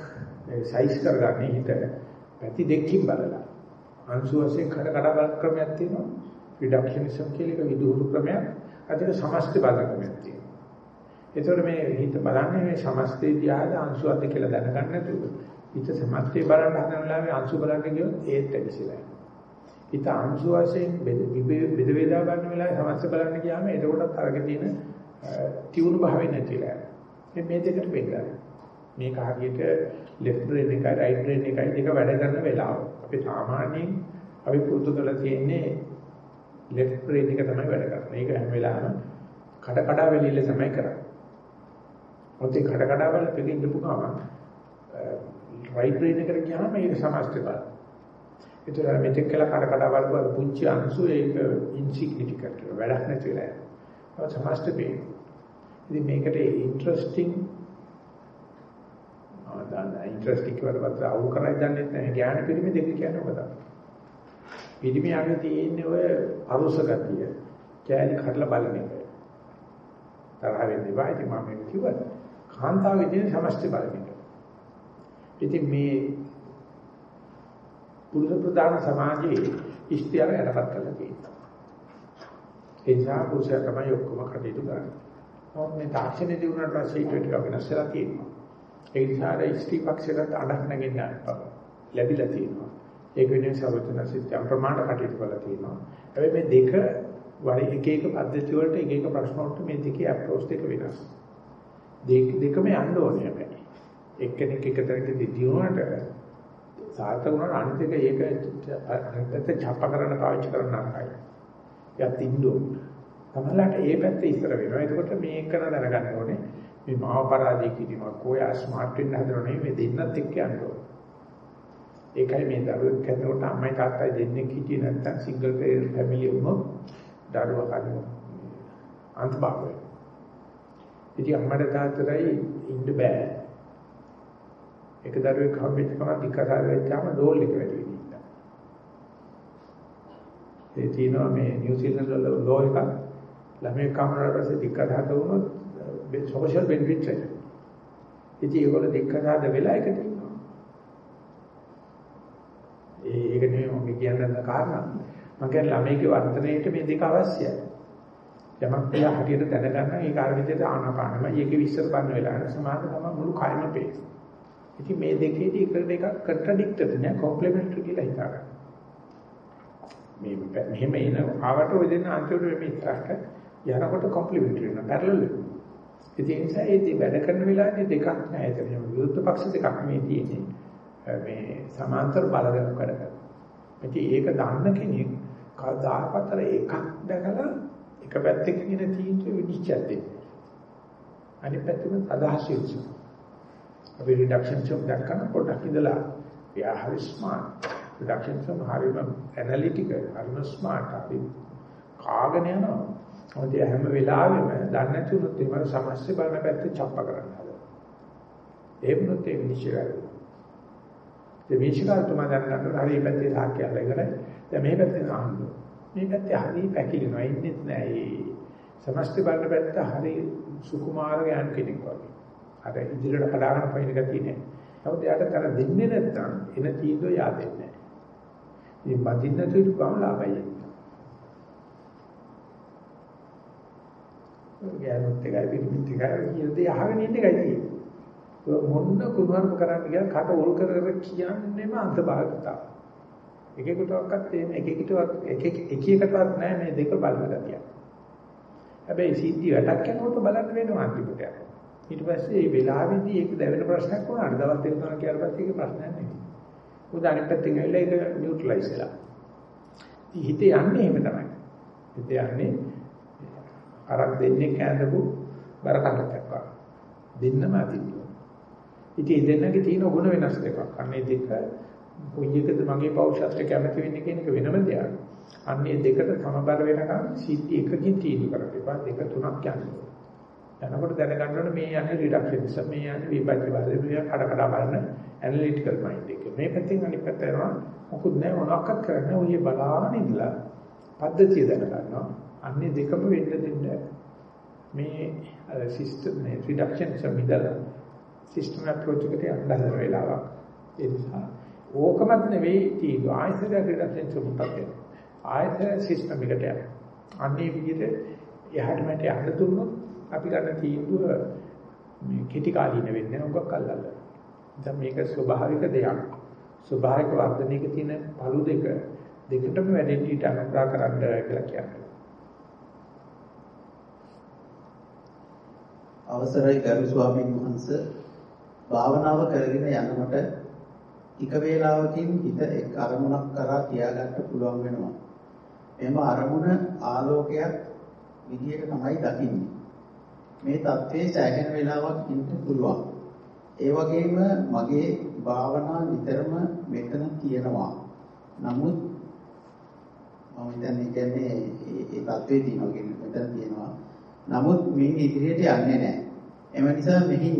සයිස් කරගන්නේ හිත පැති දෙකකින් බලලා. අංශු වශයෙන් කඩ කඩ බලන ක්‍රමයක් තියෙනවා. රිඩක්ෂනිසම් කියලා එක විදුහුරු ක්‍රමයක්. අදින සමස්ත බලන ක්‍රමයක් තියෙනවා. ඒතකොට මේ හිත බලන්නේ මේ සමස්තේ දිහාද අංශුවක්ද කියලා දැනගන්න නැතුව හිත සමස්තේ බලන්න හදන වෙලාවේ අංශු බලන්න ගියොත් ඒත් ඇවිසිලා යනවා. හිත අංශු වශයෙන් බෙද වේදා ගන්න වෙලාවේ සමස්ත බලන්න ගියාම එතකොටත් අරගෙන තියෙන තියුණු භාවය නැතිලා යනවා. මේ දෙකට වෙන්නයි. මේක හරියට left brain එකයි right brain එකයි දෙක වැඩ කරන වෙලාව. අපි සාමාන්‍යයෙන් අපි පුරුදු කරලා තියෙන්නේ left brain එක තමයි වැඩ කරන්නේ. ඒක හැම වෙලාවෙම කඩ කඩ වෙලිල්ල තමයි කරන්නේ. මොකද කඩ කඩ වල පිටින් ඉඳපු ගමන් right brain එකට ගියාම ඒක සමස්ත බලන්න. ඒතර මෙතෙක් කළ කඩ කඩ බලපුවා පුංචි අංශු ඒක ඉන්සිග්නිෆිකන්ට් වැඩක් නැති වෙලා යනවා. සමස්ත පේන. ඉතින් මේකට ඉන්ටරෙස්ටිං ආ දාන්න ඉන්ටරෙස්ටිං වලවත් අවු කරයි දන්නේ නැහැ. ඥාන පිරිමි දෙක කියන්නේ ඔබ තමයි. පිරිමියාගේ තියෙන්නේ ඔය අරුස ගතිය. කෑලි කඩලා බලන එක. තරහ වෙන්නේ බෑ. ඉතින් මම මේක කිව්වා. කාන්තාවගේ තියෙන සමස්ත බලන එක. ඉතින් මේ පුරුෂ ප්‍රධාන සමාජයේ ඉස්තියාව යටපත් කරලා තියෙනවා. ඒ නිසා පුරුෂයා තමයි ඔක්කොම කටයුතු කරන්නේ. මොකද මේ තාක්ෂණය දිනුනට පස්සේ ඊට ටික වෙනස් වෙලා තියෙනවා. ඒ නිසා ඒ ස්ත්‍රී පක්ෂයට අඩක් නැගෙන්න ලැබිලා තියෙනවා. ඒක වෙනුවෙන් සර්වඥාසිත ප්‍රමාණ කටයුතු කරලා තියෙනවා. හැබැයි මේ දෙක වරි එක එක පද්ධති වලට එක එක ප්‍රශ්න වලට මේ දෙකේ අප්‍රෝච් දෙක වෙනස්. දෙක දෙකම යන්න ඕනේ හැබැයි. එක්කෙනෙක් එක තැනකදී දිනුනට සාර්ථක වුණාට අනිත් එක ඒක අනිත් ඡප්ප කරන්න පාවිච්චි කරන්න නරකයි. යා තින්දෝ. තමලට ඒ පැත්ත ඉස්සර වෙනවා. එතකොට මේක කරන දැනගන්න ඕනේ. මේ මාව පරාජය කිරීමක් කොයා ස්මාර්ට් වෙන්න හදනව නෙවෙයි මේ දෙන්නත් එක්ක යන්න ඕනේ. ඒකයි මේ දරුවෙක් හැදෙනකොට අම්මයි තාත්තයි දෙන්නෙක් හිටියේ නැත්තම් සිංගල් ෆැමිලි වුණොත් දරුවා කන අන්තභාවය. ඉතින් අම්මට තාත්තටයි ඉන්න බෑ. එක දරුවෙක් හම්බෙච්ච ගමන් දික්කසාර වෙච්චාම ඩෝල් එක වැඩි වෙනවා. ඒ තියෙනවා මේ නිව්සීලන්ත වල ලෝ එකක් ළමයි කමරට පස්සේ දික්කසාර වුණොත් සෝෂල් බෙනිෆිට්ස් එක. ඉතින් ඒගොල්ලෝ දික්කසාර වෙලා එකට ඉන්නවා. ඒ ඒක නෙමෙයි මම කියන්න කාරණා. මම කියන්නේ ළමයිගේ වර්තනයේට මේ දෙක අවශ්‍යයි. යමක් තියා හරියට දැනගන්න ඒ කාර්ය විදිහට ආනාපානම ඒකේ විස්තර බලන වෙලාවට සමාධි තමයි මුළු කයම පේන. ඉතින් මේ දෙකේදී එකට එකක් කන්ට්‍රඩික්ටර් නෑ කොම්ප්ලිමන්ටරි කියලා හිතාගන්න. මේ මෙහෙම එන ආවට ඔය දෙන්න අන්තිමට මේ ඉස්සරහට යනකොට කොම්ප්ලිමන්ටරි වෙනවා පැරලල් වෙනවා. ඉතින් ඒ නිසා ඒ වැඩ කරන වෙලාවේ දෙකක් නෑ ඒක විරුද්ධ පක්ෂ දෙකක් මේ තියෙන්නේ. මේ සමාන්තර බලයක් වැඩ කරනවා. ඉතින් ඒක දන්න කෙනෙක් කවදාකවත් එකක් දැකලා එක පැත්තකින් ඉන තීන්දුව විනිශ්චය දෙන්නේ. අනිත් පැත්තෙන් අදහස් යොමු. අපි රිඩක්ෂන් චොක් දැක්කම පොඩ්ඩක් ඉඳලා එයා හරි ස්මාර්ට්. රිඩක්ෂන් චොක් හරිම ඇනලිටිකල්, හරිම ස්මාර්ට්. අපි කාගෙන යනවා. මොකද හැම වෙලාවෙම දන්නේ නැති වුණොත් ඒ වගේ සමස්ත බලන පැත්ත චප්ප කරන්න හදනවා. ඒ වුණොත් ඒ විනිශ්චය කරනවා. ඒ විනිශ්චයතුමා දැනගන්න හරි මේ පැත්තේ සාක්කය අරගෙන දැන් මේ පැත්තේ අහන්න. මේ පැත්තේ හරි පැකිලෙනවා ඉන්නෙත් නෑ ඒ සමස්ත බලන පැත්ත හරි සුකුමාර ගෑන් කෙනෙක් වගේ. අර ඉදිරියට කඩාගෙන පයින් ගතිය නෑ. නමුත් එයාට කර දෙන්නේ නැත්නම් එන තීන්දුව yaadෙන්නේ නෑ. මේ බදින්න තුරු ගම ලාභයි. ගෑනුත් එකයි පිටිමිත් එකයි කියන දේ අහගෙන ඉන්න එකයි තියෙන්නේ. මොන්න කුණුවරම කරන්න ගියා කට උල් කර කර කියන්නේම අන්තභාගතාව. එකෙකුටවත් එහෙම එකෙකුටවත් එක එක එකකටවත් නැහැ මේ දෙක බලන ගතිය. හැබැයි සිද්ධි වැඩක් යනකොට බලන්න වෙනවා අන්තිමට. ඊට පස්සේ මේ වෙලාවේදී ඒක දැවෙන ප්‍රශ්නයක් වුණාට දවස් දෙක තුනක් කියලා පස්සේ ඒක ප්‍රශ්නයක් නෙමෙයි. උදාහරණ පැත්තෙන් ඇවිල්ලා ඒක නියුට්‍රලයිස් වෙලා. හිතේ යන්නේ එහෙම තමයි. හිතේ යන්නේ අරක් දෙන්නේ කැඳපු බර කඩක් වගේ. දෙන්නම අදින්න. ඉතින් දෙන්නගේ තියෙන ගුණ වෙනස් දෙකක්. අන්නේ දෙක කොයි එකද මගේ පෞෂත්වයට කැමති වෙන්නේ කියන එක වෙනම දෙයක්. අන්නේ දෙකට සමබර වෙනකම් සිද්ධි එකකින් තීන්දුව කරන්න එපා. දෙක තුනක් යනවා. යනකොට දැනගන්න ඕනේ මේ යන්නේ රිඩක්ෂන් මේ යන්නේ විපච්ච වාදය මේ කඩ කඩ බලන ඇනලිටිකල් මයින්ඩ් එක. මේ පැත්තෙන් අනිත් පැත්ත යනවා මොකුත් නැහැ මොනවක්වත් කරන්නේ ඔය බලාගෙන ඉඳලා පද්ධතිය දැනගන්නවා. අන්නේ දෙකම වෙන්න දෙන්න මේ සිස්ටම් මේ රිඩක්ෂන් සමිදලා සිස්ටම් අප්‍රෝච් එකට යන්න හදන වෙලාවක්. ඒ නිසා ඕකමත් නෙවෙයි තීන්දුව ආයතන රිඩක්ෂන් සමුප්පත් වෙනවා. ආයතන සිස්ටම් එකට යනවා. අන්නේ විදිහට එහාට මට යන්න දුන්නොත් අපි ගන්න තීන්දුව මේ කෙටි කාලීන වෙන්නේ උගක් අල්ලන්න. දැන් මේක ස්වභාවික දෙයක්. ස්වභාවික වර්ධනයක තියෙන පළු දෙක දෙකටම වැඩෙන්න ඊට අනුග්‍රහ කරන්න කියලා කියන්නේ. අවසරයි ගරු ස්වාමීන් වහන්සේ භාවනාව කරගෙන යනකොට ටික වේලාවකින් හිත එක් අරමුණක් කරා තියාගන්න පුළුවන් වෙනවා. එම අරමුණ ආලෝකයක් විදියට තමයි දකින්නේ. මේ தත්ත්වයේ සෑහෙන වෙලාවක් ඉන්න පුළුවන්. ඒ වගේම මගේ භාවනා නිතරම මෙතන තියෙනවා. නමුත් මම හිතන්නේ කියන්නේ ඒ தත්ත්වයේ තියෙනවා කියන්නේ මෙතන තියෙනවා. නමුත් මේ ඉදිරියට යන්නේ නැහැ. එම නිසා මෙහි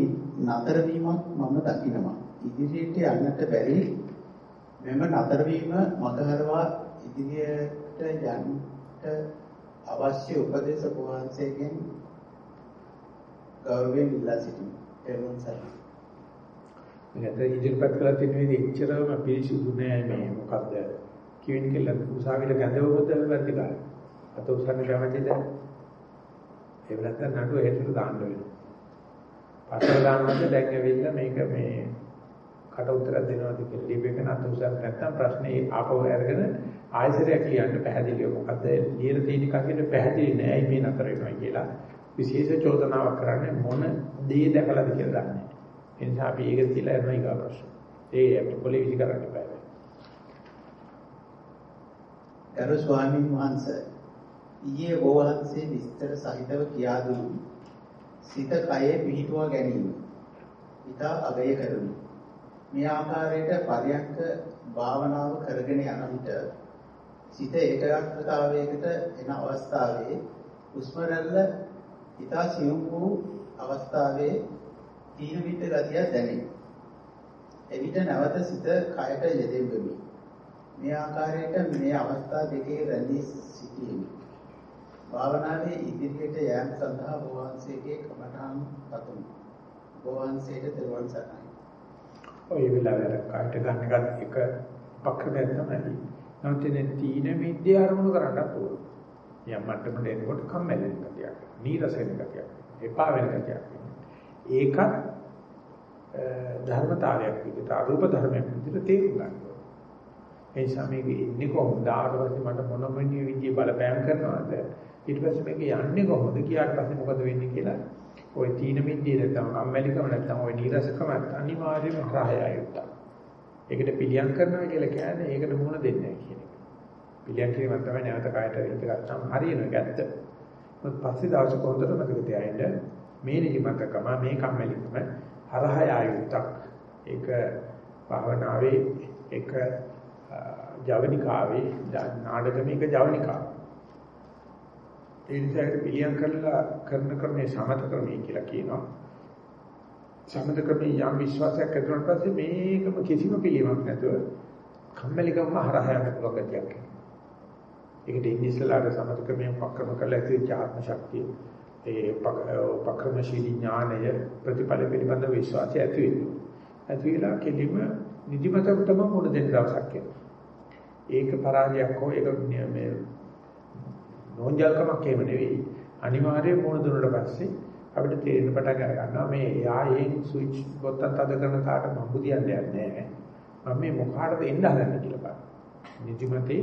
නතර වීමක් මම දකිනවා. ඉදිරියට යන්නට බැරි මෙම නතර වීම මගහරවා ඉදිරියට යන්නට අවශ්‍ය උපදේශක වහන්සේගෙන් ගෞරවයෙන් ඉල්ලා සිටිමි. එවන් සරණයි. මේකට ඉදිරිපත් කළා තියෙන විදිහ එච්චරම පිළිසිදු නෑ මේ මොකද්ද කියවෙන කියලා උසාවියට ගැඳවුවොත් වැරදි කාරය. අත උසන්නේ කැමතිද? ඒ වෙලත් නඩුව හේතුට දාන්න වෙනවා. පතර දානවද දැන් ඇවිල්ලා මේක මේ කට උත්තරයක් දෙනවද කියලා ලියපෙක නැත් උසස් නැත්නම් ප්‍රශ්නේ ආපහු අරගෙන ආයතරයක් ලියන්න පැහැදිලිව මොකද්ද ලියලා තියෙන කකින් පැහැදිලි නෑ මේ නතර වෙනවා කියලා විශේෂ චෝදනාවක් කරන්නේ මොන දේ දැකලාද කියලා දන්නේ. ඒ නිසා අපි ඒක තියලා යනවා ඊගා ප්‍රශ්න. ඒ අපිට පොලේ විසි කරන්න බෑ. ගරු ස්වාමීන් වහන්සේ ඊයේ වහන්සේ විස්තර සහිතව කියා දුන්නු. සිත කයේ පිහිටුවා ගැනීම. ඊට අගය කරමි. මේ ආකාරයට පරියක්ක භාවනාව කරගෙන යන විට සිත ඒකාග්‍රතාවයකට එන අවස්ථාවේ උස්මරල්ල රැල්ල ඊතා සියුම් වූ අවස්ථාවේ තීන විට ගතිය දැනේ. එවිට නැවත සිත කයට යෙදෙමි. මේ ආකාරයට මේ අවස්ථා දෙකේ රැඳී සිටීමේ භාවනාවේ ඉදිරියට යෑම සඳහා වහන්සේගේ කමඨාන් පතුමි. වහන්සේට දරුවන් සරණයි. ඔය වෙලාවේ කාට ගන්න එකත් එක පක්‍රමයක් තමයි. නමුත් ඉතින් තීන විද්‍ය අරමුණු කරන්නත් ඕන. යම් මට්ටමකට එනකොට කම්මැලි වෙන ගතියක්. නීරස වෙන ගතියක්. එපා වෙන ගතියක්. ඒකත් ධර්මතාවයක් විදිහට අරූප ධර්මයක් විදිහට තේරුම් ගන්න ඕන. ඒ නිසා මේක ඉන්නේ කොහොමද? ආවට පස්සේ මට මොන මොන විදිහේ බලපෑම් කරනවද? ඊට පස්සේ මේක යන්නේ කොහොමද? කියාට පස්සේ මොකද වෙන්නේ කියලා ওই තීන මිද්දේ නැත්නම් කම්මැලිකම නැත්නම් ওই නීරසකම අනිවාර්යයෙන්ම හරහා යුක්තයි. ඒකට පිළියම් කරනවා කියලා කියන්නේ ඒකට මුහුණ දෙන්නේ නැහැ කියන එක. පිළියම් කිරීම තමයි නැවත කායට ඉඳ ගත්තම හරියන එක ඇත්ත. මොකද පස්සේ දවසක හොඳට මතක තියාගන්න මේ නිදිමතකම මේ කම්මැලිකම හරහා යුක්තක්. ඒක භාවනාවේ එක ජවනිකාවේ නාඩගමේක ජවනිකාව. ඒ නිසා ඒක පිළියම් කරලා කරන ක්‍රමයේ සමත ක්‍රමය කියලා කියනවා. සමත ක්‍රමයේ යම් විශ්වාසයක් ඇති වුණාට පස්සේ මේකම කිසිම පිළියමක් නැතුව කම්මැලිකම හරහා යන පුළුවන් ගතියක්. ඒකට ඉන්දිස්ලාට සමත ක්‍රමයේ පක්‍රම කරලා ඇති ආත්ම ශක්තිය ඒ පක්‍රමශීලී ඥානය ප්‍රතිපල පිළිබඳ විශ්වාසය ඇති වෙනවා. ඇති වෙලා කෙලිම නිදිමතට තමයි මුණ දෙන්න දවසක් එනවා. ඒක පරාජයක් හෝ ඒක මේ නෝන්ජල්කමක් එහෙම නෙවෙයි. අනිවාර්යයෙන් මොන දුන්නට පස්සේ අපිට තේරෙන පටන් අර ගන්නවා මේ යා ඒ ස්විච් බොත්තම් තද කරන තාට මම බුදියන්නේ නැහැ. මම මේ මොකාටද එන්න හදන්නේ කියලා බලන්න. නිදිමතේ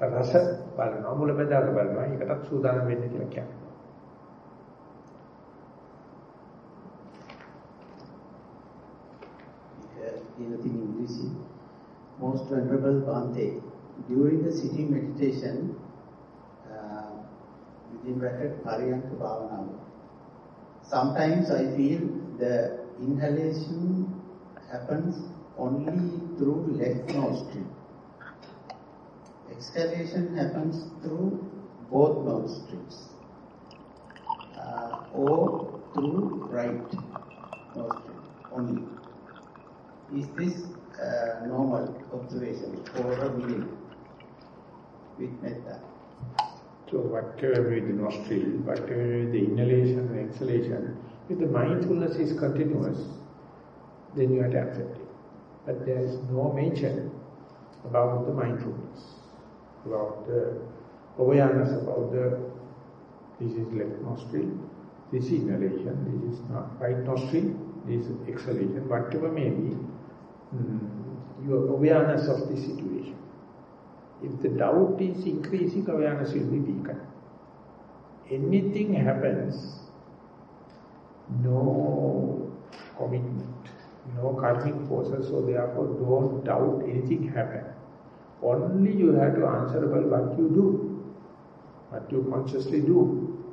රස බලනවා මුල බෙදාක බලනවා. ඒකටත් සූදානම් වෙන්න කියලා කියනවා. in the English, most venerable Bhante, during the sitting meditation, uh, within bracket Pariyanka Bhavana. Sometimes I feel the inhalation happens only through left nostril. Exhalation happens through both nostrils. Uh, or through right nostril only. Is this uh, normal observation for a minute with metta? So whatever with the nostril, whatever with the inhalation and exhalation, if the mindfulness is continuous, then you have to accept it. But there is no mention about the mindfulness, about the awareness about the, this is left nostril, this is inhalation, this is not right nostril, this is exhalation, whatever may be, mm, your awareness of the situation. If the doubt is increasing, awareness will be weaker. Anything happens, no commitment, no karmic forces, so therefore don't doubt anything happen. Only you have to answerable what you do, what you consciously do,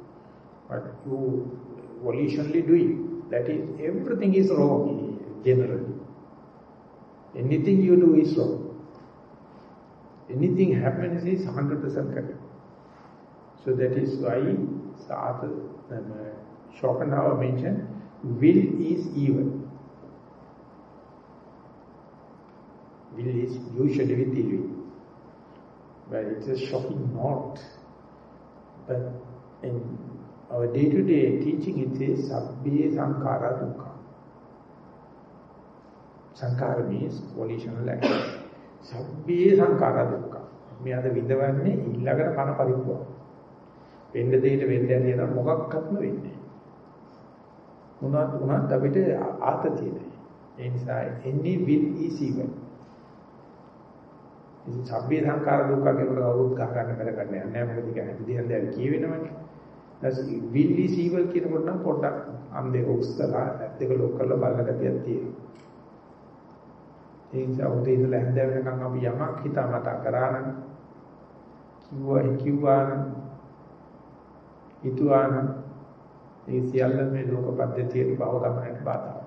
what you volitionally do. That is, everything is wrong generally. Anything you do is wrong anything happens is 100% correct. So that is why Sartre, um, Schopenhauer mentioned, will is evil. Will is usually with evil. But it's a shocking note. But in our day-to-day -day teaching it is Sabbe Sankara Dukkha. Sankara means volitional action. සබ්බේ සංඛාර දුක්ඛ. මේ අද විඳවන්නේ ඊළඟට කන පරිප්පුව. වෙන්න දෙයට වෙන්න යන මොකක්වත්ම වෙන්නේ නැහැ. මොනවත් උනත් අපිට ආතතිය නැහැ. ඒ නිසා any will is evil. ඉතින් සබ්බේ සංඛාර දුක්ඛ කියනකොට කවුරුත් ගහ ගන්න බැල ගන්න නැහැ. මොකද කියන්නේ විදිහෙන් දැන් කියවෙනවනේ. ඊට will is evil කියනකොට නම් පොඩ්ඩක් අන්දේ උස්සලා ඇත්තක ලොක් කරලා බලන ගතියක් තියෙනවා. ඒ නිසා උදේ ඉඳලා හැන්ද වෙනකන් අපි යමක් හිතාමතා කරා නම් කිව්වා කිව්වා හිතුවා නම් ඒ සියල්ල මේ ලෝක පද්ධතියේ භව ගමනට බාධා.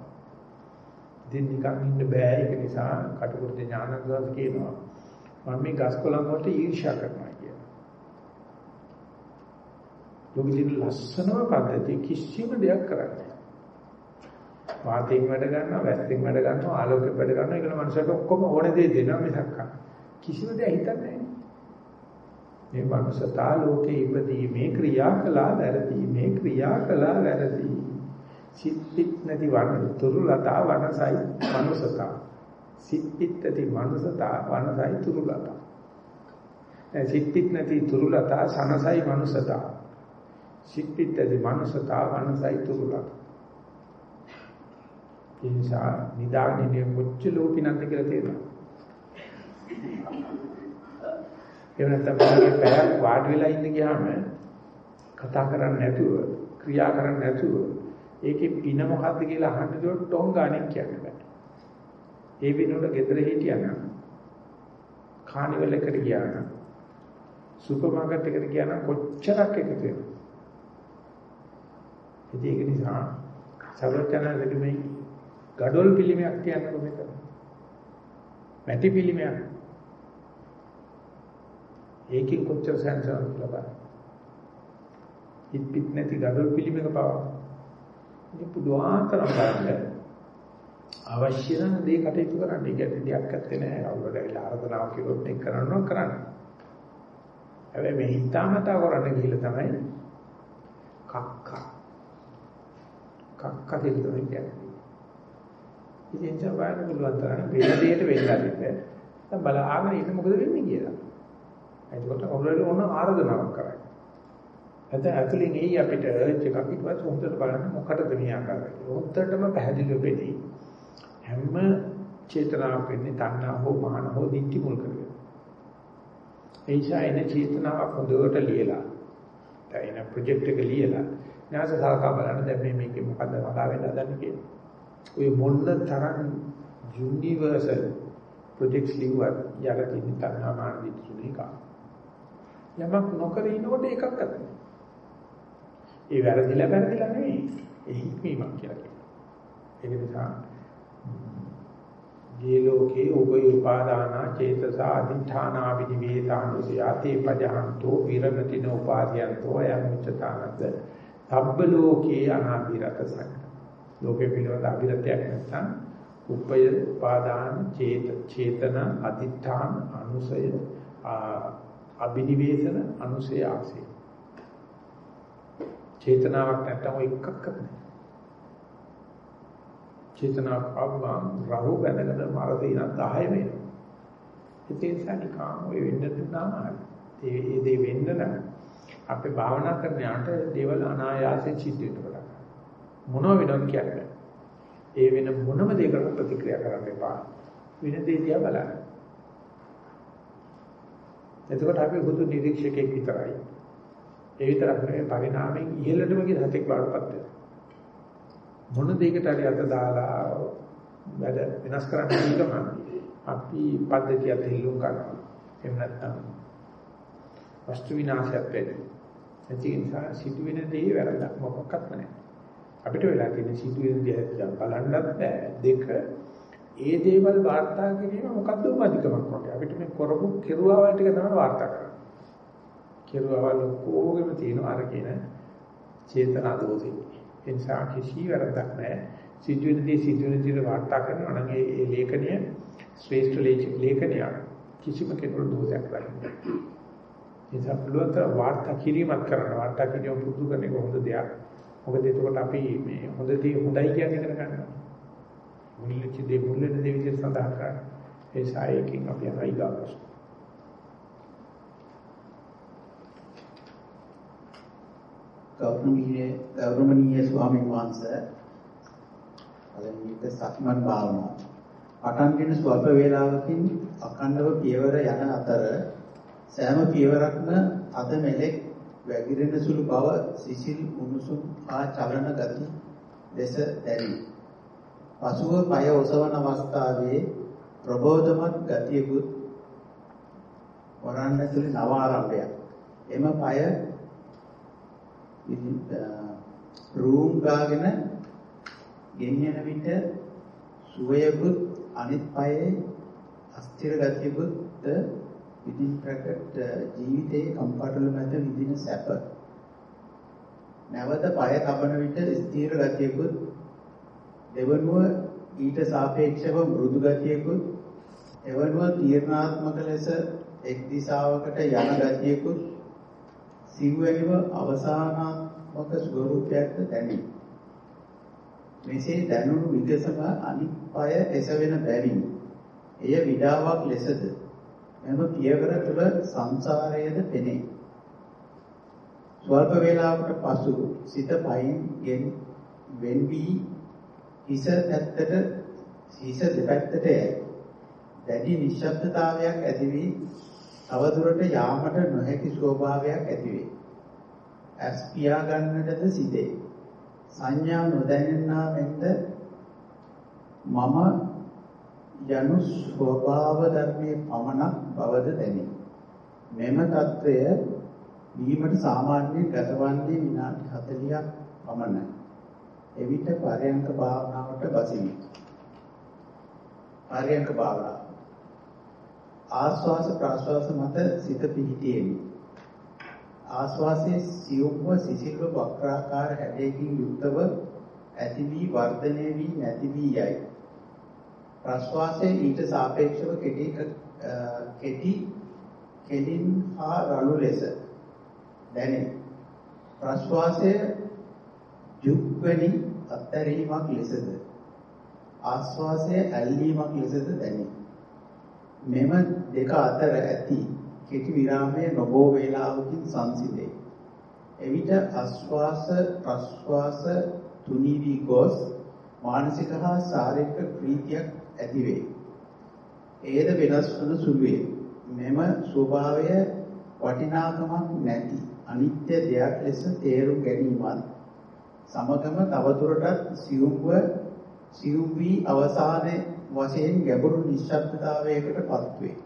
ඉතින් නිකන් ඉන්න බෑ ඒක නිසා කටුකුරුද ඥානදවස් කියනවා. මම මේ ගස් කොළන් වලට ඊර්ෂ්‍යා කරනවා කියලා. ලෝකෙදී ලස්සනම පද්ධතිය කිසිම දෙයක් කරන්නේ වාතයෙන් වැඩ ගන්නවා, වැස්සෙන් වැඩ ගන්නවා, ආලෝකයෙන් වැඩ ගන්නවා. ඒකල මනුස්සයට ඔක්කොම ඕන දේ දෙනවා මිසක් කිසිම දෙයක් හිතන්නේ නැහැ. මේ මනුස්සතා ලෝකේ ඉපදීමේ ක්‍රියා කළා වැරදි මේ ක්‍රියා කළා වැරදි සිත්පිට නැති වන තුරුලතා වනසයි මනුස්සතා සිත්පිට නැති මනුස්සතා වනසයි තුරුලතා. සිත්පිට නැති තුරුලතා සනසයි මනුස්සතා සිත්පිට නැති මනුස්සතා වනසයි තුරුලතා. ඒ නිසා නිදාගන්නේ කොච්චර ලෝකිනන්ද කියලා තේරෙනවා. එහෙම නැත්නම් මගේ පැයක් වාඩි වෙලා ඉන්න ගියාම කතා කරන්නේ නැතුව ක්‍රියා කරන්නේ නැතුව ඒකේ පින මොකද්ද කියලා අහන්න දුන්නොත් ටොං ගානේ කියන්න බෑ. ඒ විනෝඩ ගෙදර හිටියනම් කානිවල් එකට ගියා නම් සුපර් මාකට් එකට ගියා නම් කොච්චරක් එකතු වෙනවද? ඒක නිසා සර්වඥාණන් මේ ගඩොල් පිළිමයක් තියන්නකො මෙතන. මැටි පිළිමයක් ඒකෙන් කොච්චර සැනසෙනවද කියලා බලන්න. හිත පිට නැති ගඩොල් පිළිමක පවා. මේ පුදුආතර බලන්න. අවශ්‍ය නම් දේ කටයුතු කරන්න. ඒකට දෙයක් ඇත්තේ නැහැ. කවුරුද ඇවිල්ලා ආරාධනාවක් කිව්වොත් ඒක කරන්න ඕන කරන්න. හැබැයි මේ හිතාමතා කරන්න ගිහිල්ලා තමයි කක්ක. කක්ක කියලා තමයි කියන්නේ. ඉතින් සබාන පුළුවන් තරම් වෙන දෙයකට වෙන්න ඇතිද? දැන් බලාගෙන ඉන්න මොකද වෙන්නේ කියලා. එතකොට ඔයගොල්ලෝ ඕන ආරාධනාවක් කරයි. නැත්නම් ඇතුලෙන් එයි අපිට එකක් ඊට පස්සේ හොඳට බලන්න මොකටද මේ ආකාරය. හොඳටම පැහැදිලිව වෙදී හැම චේතනාවක් වෙන්නේ තණ්හා හෝ මාන හෝ දික්ටි මුල් කරගෙන. ඒ නිසා එන චේතනාවක් හොඳට ලියලා දැන් එන ප්‍රොජෙක්ට් එක ලියලා ඥාස සලකා බලන්න දැන් මේ මේකේ මොකද්ද වඩා වෙන්න හදන්නේ කියලා. ඔය මොන්න තරම් යුනිවර්සල් ප්‍රොජෙක්ට්ස් ලිව්වත් යට තියෙන තණ්හා මාන දික්ටි තුනේ එකක්. යමක් නොකර ඉනකොට එකක් අතන. ඒ වැරදිලා වැරදිලා නෙවෙයි. ඒ හික්මීමක් කියලා කියනවා. ඒක නිසා යේ ලෝකේ උපය උපාදානා චේතසා අදිඨානා විනිවේදානුසයාති පජහන්තෝ විරමතින උපාදීයන්තෝ යම් උච්චතානද සබ්බ ලෝකේ අනාදිරත සංඝ. ලෝකේ පිළිවෙත අභිරතයක් නැත්නම් උපය උපාදාන චේත චේතන අදිඨාන අනුසය අභිනිවේෂණ අනුසය ආසය. චේතනාවක් නැත්තම් ඔය එකක්වත් නැහැ. චේතනාවක් ආවම රහු බැඳගෙන මර දින 10 වෙනවා. ඉතින් සනිකාම ඔය වෙන්න දුන්නාම ඒ ඒ දේ වෙන්න නම් අපේ භාවනා කරන යාට දේවල් අනායාසයෙන් සිද්ධ වෙන්න පටන් ගන්නවා. මොනව වෙනවද කියන්නේ. ඒ වෙන මොනම දෙයකට ප්‍රතික්‍රියා කරන්න එපා. වෙන දේ දිහා බලන්න. එතකොට අපි බුදු නිරීක්ෂකෙක් විතරයි. ඒ විතරක් නෙවෙයි පරිණාමයෙන් ඉහළටම ගිය සතෙක් වඩපත් වෙනවා. මොන දෙයකට හරි අත දාලා වැඩ වෙනස් කරන්න ගියම අපි පද්ධතියත් හිල්ලුම් කරනවා. එහෙම නැත්නම් වස්තු විනාශයක් වෙන්නේ. ඒ නිසා සිදුවෙන දේ වැරද්දක් මොකක්වත් නැහැ. අපිට වෙලා තියෙන සිදුවෙන දේ බලන්නත් බෑ. දෙක ඒ දේවල් වාර්තා කිරීම මොකද්ද උපදිකමක් වගේ. අපිට මේ කරපු කෙරුවාවල් ටික තමයි වාර්තා කරන්නේ. කෙරුවාවල් ඔක්කොගෙම තියෙන අර කියන චේතනා දෝෂේ. ඒ නිසා කිසි වැරද්දක් නැහැ. සිදුවෙන දේ සිදුවෙන දේ වාර්තා කරනවා නම් ඒ ලේඛනය ශ්‍රේෂ්ඨ ලේඛනය කිසිම කෙනෙකුට දෝෂයක් නැහැ. ඒ නිසා පුළුවන් තරම් වාර්තා කිරීමක් කරන්න වාර්තා කිරීම පුරුදු කරන එක හොඳ දෙයක්. මොකද එතකොට අපි මේ හොඳ දේ හොඳයි කියන එක ගන්නවා. මුල්ලෙච්ච දේ මුල්ලෙන දේ විදිහට සඳහන් කරා. ඒ සායකින් අපි යනවා ඊගාවට. ගෞරවනීය ගෞරවනීය ස්වාමීන් වහන්සේ පළමුවෙන් සක්මන් භාවනාව. පටන්ගෙන ස්වල්ප වේලාවකින් අඛණ්ඩව පියවර යන අතර සෑම පියවරක්ම අද මෙලෙක් වැగిරෙන සුළු බව සිසිල් උණුසුම් හා චලන ගති ලෙස දැනේ. පසුව පය ඔසවන අවස්ථාවේ ප්‍රබෝධමත් ගතියකුත් වරන් ඇතුලේ නව ආරම්භයක්. එම ඉතින් රූම් ගාගෙන ගෙනියන විට සුවයකුත් අනිත් පයේ අස්තිර ගතියකුත් විදින් ප්‍රකට ජීවිතයේ කම්පාටුල මැද විඳින සැප. නැවත පය තබන විට ස්ථීර ගතියකුත් දෙවනුව ඊට සාපේක්ෂව මෘදු ගතියකුත් එවනුව තීර්ණාත්මක ලෙස එක් දිශාවකට යන ගතියකුත් සිව්වැනිව අවසානාත්මක ස්වරූපයක් දැනේ. මෙසේ දැනුණු විගසම අනිත් পায় එසවෙන බැවින් එය විඩාවක් ලෙසද මෙම පියවර තුළ සංසාරයේද පෙනේ. ස්වල්ප වේලාවකට පසු සිත පයින් ගෙන් වෙන් වී හිස පැත්තට හිස දෙපැත්තට යයි. දැඩි නිශ්ශබ්දතාවයක් ඇති වී තවදුරට යාමට නොහැකි ස්වභාවයක් ඇතිවේ. ඇස් පියා ගන්නටද සිටේ. සංඥා නොදැනෙන්නා මෙන්ද මම යනු ස්වභාව ධර්මයේ පමණක් බවද දැනේ. මෙම తত্ত্বය වීමට සාමාන්‍ය ගතවන්නේ විනාඩි 40ක් පමණයි. එවිට පරයන්ක භාවනාවට බසිමි. පරයන්ක භාවනාව ආස්වාස ප්‍රාස්වාස මත සිත පිහිටියෙමි. ආස්වාසයේ සියුම්ව සිසිල්ව වක්‍රාකාර හැඩයකින් යුක්තව ඇති වී වර්ධනය වී නැති වී යයි. ප්‍රස්වාසයේ ඊට සාපේක්ෂව කෙටි කෙටි කෙලින් හා රළු ලෙස දැනේ. ප්‍රස්වාසයේ යුක්වැනි අත්තරීමක් ලෙසද ආස්වාසයේ ඇල්ලීමක් ලෙසද දැනේ. මෙම දෙක අතර ඇති කෙටි විරාමයේ නොබෝ වේලාවකින් සංසිඳේ. එවිට ආස්වාස ප්‍රස්වාස තුනී වී ගොස් මානසික හා ශාරීරික ප්‍රීතියක් ඇති වේ. ඒද වෙනස් වන සුළුවේ. මෙම ස්වභාවය වටිනාකමක් නැති අනිත්‍ය දෙයක් ලෙස තේරුම් ගැනීමත් සමගම තවදුරටත් සියුම්ව සියුම් වී අවසානයේ වශයෙන් ගැඹුරු නිශ්ශබ්දතාවයකට පත්වේ.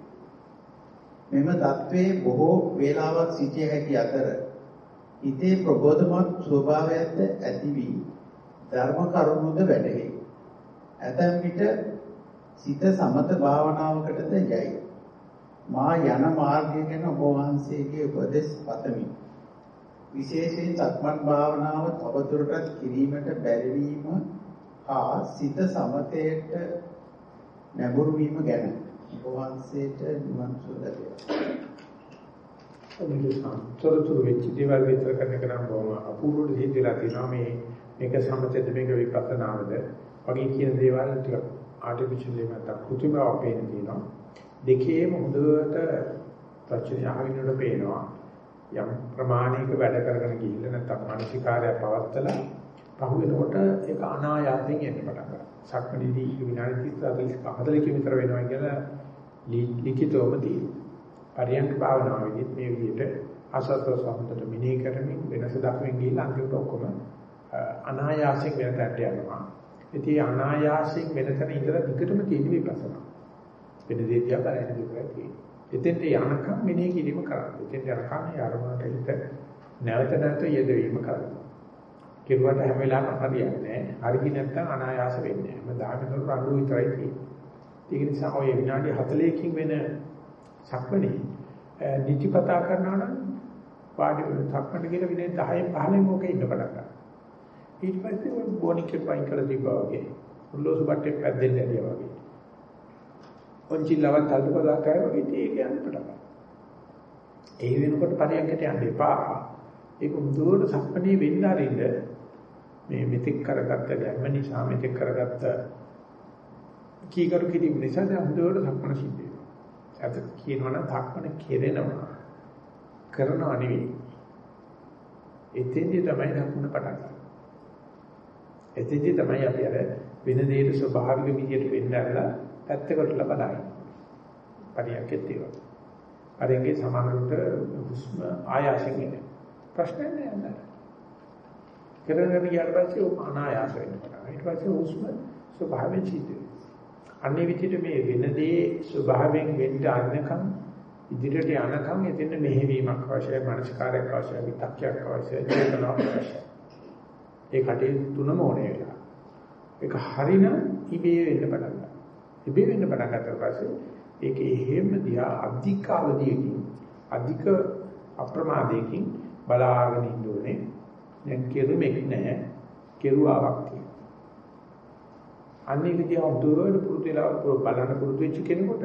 මෙම தત્ත්වයේ බොහෝ වේලාවක් සිටිය හැකි අතර හිතේ ප්‍රබෝධමත් ස්වභාවයක්ද ඇති වී ධර්ම කරුණුද වැඩේ. ඇතැම් විට සිත සමත භාවනාවකටද යයි. මා යන මාර්ගය ගැන ඔබ වහන්සේගේ උපදෙස් පතමි. විශේෂයෙන් සක්මන් භාවනාව තවදුරටත් කිරීමට බැරිවීම හා සිත සමතයට නැඹුරු වීම ගැන. ඔබ වහන්සේට නිවන් සුව ලැබේවා. තොරතුරු වෙච්ච දේවල් විතර කරන එක නම් බොහොම අපූර්ව දෙහිදලා තියෙනවා. මේ මේක සමතෙද මේක විපස්සනාවද? වගේ කියන දේවල් ටික ආටිෆිෂල් එක නැත්නම් කෘත්‍රිම අපේන තියෙනවා. දෙකේම හොඳට ප්‍රචලිත ආවිනවල පේනවා. යම් ප්‍රමාණයක වැඩ කරගෙන ගිහිල්ලා නැත්නම් මානසිකාරය පවත්තලා පහු වෙනකොට ඒක අනායාසයෙන් එන්න පටන් ගන්නවා. සක්මණේදී විනාඩි 30 40 කිලෝමීටර වෙනවා කියලා ලිඛිතවම තියෙනවා. පරියන්ක භාවනාවේදීත් මේ විදිහට ආසස්වසමතට මිනේ කරමින් වෙනස දක්වමින් ගිහිල්ලා අන්තිමට ඔක්කොම අනායාසයෙන් වෙන තැනට යනවා. ඉතින් අනායාසයෙන් වෙන තැන ඉඳලා දිගටම තියෙන විපස්සනා. වෙන දේ දිහා බලන විතරයි තියෙන්නේ. එතෙන්ට යනකම් මෙනෙහි කිරීම කරන්න. එතෙන්ට යනකම් ඒ අරමුණට හිත නැවත නැවත යෙදවීම කරන්න. කෙරුවට හැම වෙලාවෙම හරියන්නේ නැහැ. හරියි නැත්නම් අනායාස වෙන්නේ නැහැ. මම දාගෙනතර රණ්ඩු විතරයි තියෙන්නේ. ඒක නිසා ඔය විනාඩි 40කින් වෙන සක්මණේ නිතිපතා කරනවා නම් වාඩි සක්මණ කියලා විනාඩි 10න් 15න් ඕකේ ඉන්න පටන් ගන්නවා. ඊට පස්සේ ඔය බොනිකේ පයින් කරලා තිබ්බා වගේ. උල්ලෝසු බට්ටේ පැද්දෙන්න ඇරියා වගේ. පොන්චිල්ලවත් අල්ලපදා කරා වගේ ඒක යන්න පටන් ගන්නවා. ඒ වෙනකොට පරියන්කට යන්න එපා. ඒක මුදුවට සක්මණේ වෙන්න ආරින්න මේ මෙතෙක් කරගත්ත ධර්ම නිසා මෙතෙක් කරගත්ත කීකරු කිරීම නිසා දැන් හොඳට සක්මණ සිද්ධ වෙනවා. අද කියනවනම් සක්මණ කෙරෙනවා. කරනවා නෙවෙයි. එතෙන්දී තමයි සක්මණ පටන් ගන්නේ. එතෙන්දී තමයි අපි අර වෙන දෙයක ස්වභාවික විදියට වෙන්න ඇරලා පැත්තකටලා බලයි. පරියන්කෙත් ඒවා. පරියන්ගේ සමානකට හුස්ම ආයාසයෙන් එන. ප්‍රශ්න නැහැ නේද? කරගෙන ගියාට පස්සේ ඔක අනායාස වෙන්න පටන් ඊට පස්සේ හුස්ම ස්වභාවයෙන් සිද්ධ වෙනවා. අන්නේ විදිහට මේ වෙන දේ ස්වභාවයෙන් වෙන්න අන්නකම් ඉදිරියට යනකම් එතන මෙහෙවීමක් අවශ්‍යයි, මානසිකාරයක් අවශ්‍යයි, විතක්කයක් අවශ්‍යයි, චේතනාවක් අවශ්‍යයි. ඒ කටේ තුනම ඕනේ වෙලා. ඒක හරින ඉබේ වෙන්න පටන් ගන්නවා. ඉබේ වෙන්න පටන් ගන්නට පස්සේ ඒක එහෙම දිහා අධික අවධියකින් අධික අප්‍රමාදයකින් බලාගෙන ඉන්න ඕනේ. දැන් කෙරුමක් නැහැ. කෙරුවාවක් තියෙනවා. අන්නේ විදිහ උදුරවල පුරුදු වෙලා බලන පුරුදු වෙච්ච කෙනෙකුට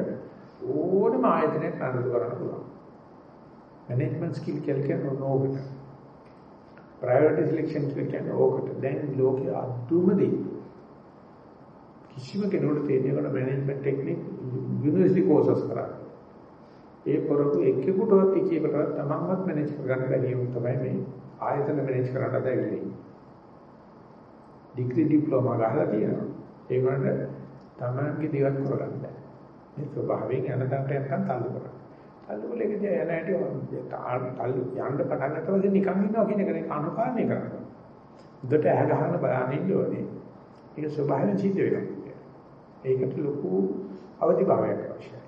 ඕනම ආයතනයක් නඩත්තු කරන්න පුළුවන්. මැනේජ්මන්ට් ස්කිල් කියලා කියන්නේ ඕකට. ප්‍රයොරිටි සිලෙක්ෂන් කියලා කියන්නේ ඕකට. දැන් ලෝකයේ අදුම දෙයක්. කිසිම කෙනෙකුට තේරෙන්නේ නැහැ මැනේජ්මන්ට් ටෙක්නික් යුනිවර්සිටි කෝසස් කරා. ඒ කරපු එකෙකුටවත් එකෙකුටවත් තමන්වත් මැනේජ් කරගන්න බැරි වුන් තමයි මේ ආයතන මැනේජ් කරන්නට ඇවිල්ලා. ඩිග්‍රී ඩිප්ලෝමා ගහලා තියෙනවා. ඒ වුණාට තමන්ගේ දේවල් කරගන්න බෑ. මේ ස්වභාවයෙන් යන තැනට යනකම් තල්ලු කරා. තල්ලු වලකදී යන හැටි තල්ලු යන්න පටන් ගන්නකොට නිකන් ඉන්නවා කියන එක අනුපාලනය කරනවා. උදට ඇහ ගහන බලන්න ඉන්න ඕනේ. ඒක ස්වභාවයෙන් සිද්ධ වෙනවා. ඒකට ලොකු අවදි භාවයක් අවශ්‍යයි.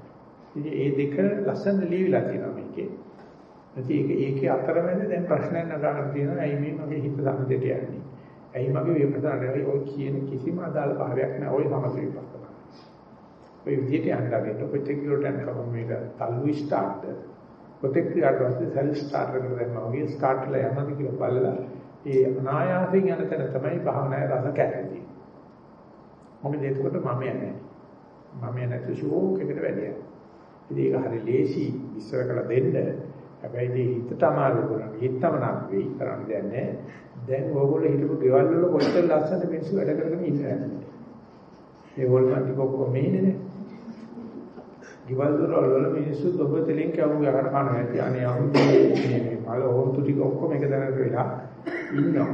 ඉතින් මේ දෙක ලස්සන ලියවිලා තියෙනවා මේකේ. ඉතින් ඒක ඒකේ අතරමැද දැන් ප්‍රශ්නයක් නගාගෙන තියෙනවා. ඇයි මේ මගේ හිත සම්දෙට යන්නේ? ඇයි මගේ විපස්සනාට ඔය කියන කිසිම අදාළ භාවයක් නැහැ. ඔය සමථ විපස්සනා. ඔය විදිහට යන්නගෙන ප්‍රතික්‍රියට යනකම් මේක තල්ලු ස්ටාර්ට්. ප්‍රතික්‍රියාවට පස්සේ සෙල් ස්ටාර්ට් එකට දැම්මා. ඔය ස්ටාර්ට් ලා යනවාද කියලා බලලා ඒ අනායාසයෙන් යන තැන තමයි භාවනාවේ රස කැටෙන්නේ. මොකද එතකොට මම යන්නේ. මම නැතු ෂෝක් එකට වැඩි යනවා. ඉතින් ඒක හරි ලේසි ඉස්සර කළ දෙන්න. හැබැයි මේ හිතට අමාරු කරන්නේ. හිතම නම් වෙයි කරන්න දෙයක් නැහැ. දැන් ඕගොල්ලෝ හිටපු ගෙවල් වල කොච්චර ලස්සන මිනිස්සු වැඩ කරගෙන ඉන්නවද? ඒ වොල්මන් ටික ඔක්කොම මේනේ. ගෙවල් දොරවල් වල මිනිස්සු ඔබ තෙලින් කවුරු ගහන කනවා ඇති. අනේ අම්මේ මේ මල හොන්තු ටික ඔක්කොම එක දැනට වෙලා ඉන්නවා.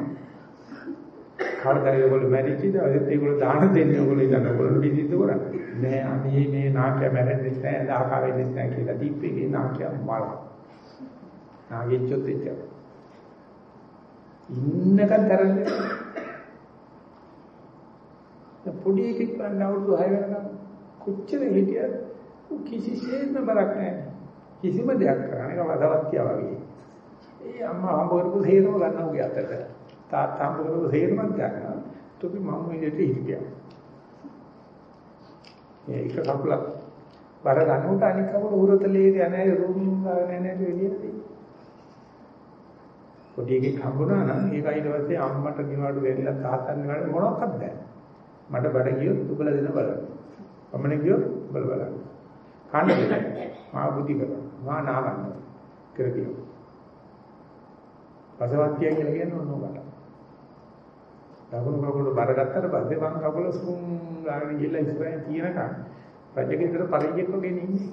කවදාද ඒගොල්ලෝ මැරිච්චද? ඒගොල්ලෝ දාන දෙන්නේ ඕගොල්ලෝ ඉතින් ඕගොල්ලෝ පිළිසිත කරන්නේ. නෑ අනේ මේ නාකිය මැරෙන්නේ නැහැ, දාහා වෙන්නේ නැහැ කියලා දීප්පේගේ නාකිය මල. නාගෙච්චොත් එච්චර. ඉන්නකන් තරන්නේ. පොඩි එකෙක් වන්න අවුරුදු 6 වෙනකම් කොච්චර හිටියද කිසිසේත්ම බරක් නැහැ. කිසිම දෙයක් කරන්නේ වදවත්තිය වගේ. ඒ අම්මා හම්බ කරපු හේරම ගන්න උගේ අතට. තාත්තා හම්බ කරපු හේරමක් ගන්නවා. තුපි මම විදිහට හිටියා. ඒක කකුලක් බර ගන්නකොට අනික කකුල උරතලේ යන අය රූමින් ගන්න නැහැ එළියට තියෙන්නේ. පොඩි එකෙක් හම්බුනා නම් ඒක ඊට පස්සේ අම්මට නිවාඩු වෙන්නලා තාත්තට නිවාඩු මොනවක්වත් නැහැ. මට බඩ ගියොත් උබලා දෙන බලන්න. අම්මනේ ගියොත් බල බලන්න. කන්න දෙන්න. මා බුද්ධි කරනවා. මා නාගන්න. කර කියනවා. පසවත්තිය කියලා කියන්නේ ඕනෝකට. දකුණු කකුල බර ගත්තට පස්සේ වම් කකුල සුම් ගාගෙන ගිහලා ඉස්සරහින් තියනකම් රජකේතර පරිජෙක් වගේ ඉන්නේ.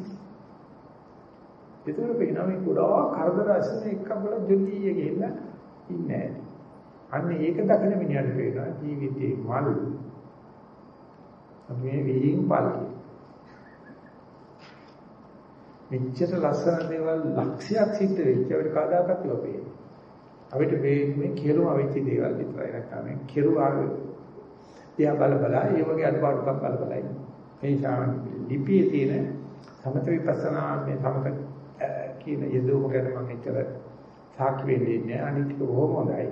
ඒතර පේනවා මේ ගොඩාක් කරදර ඇසෙන එක කකුල ජොලිය ගිහිල්ලා ඉන්නේ නැහැ. අන්න ඒක දකින මිනිහට පේනවා ජීවිතේ මල්. අපි මේ වීහින් පල්කේ. මෙච්චර ලස්සන දේවල් ලක්ෂයක් සිද්ධ වෙච්ච අපිට කවදාකවත් ඒවා පේන්නේ. අපිට මේ කෙරුම වෙච්ච දේවල් විතරයි නැත්නම් මේ කෙරුවා තියා බල බල ඒ වගේ අඩපාඩුකම් බල බල ඉන්නේ. ඒ නිසා ලිපියේ තියෙන සමත විපස්සනා මේ සමත කියන යෙදුම ගැන මම හිතලා සාක්ෂි වෙන්නේ නැහැ. අනිත් එක බොහොම හොඳයි.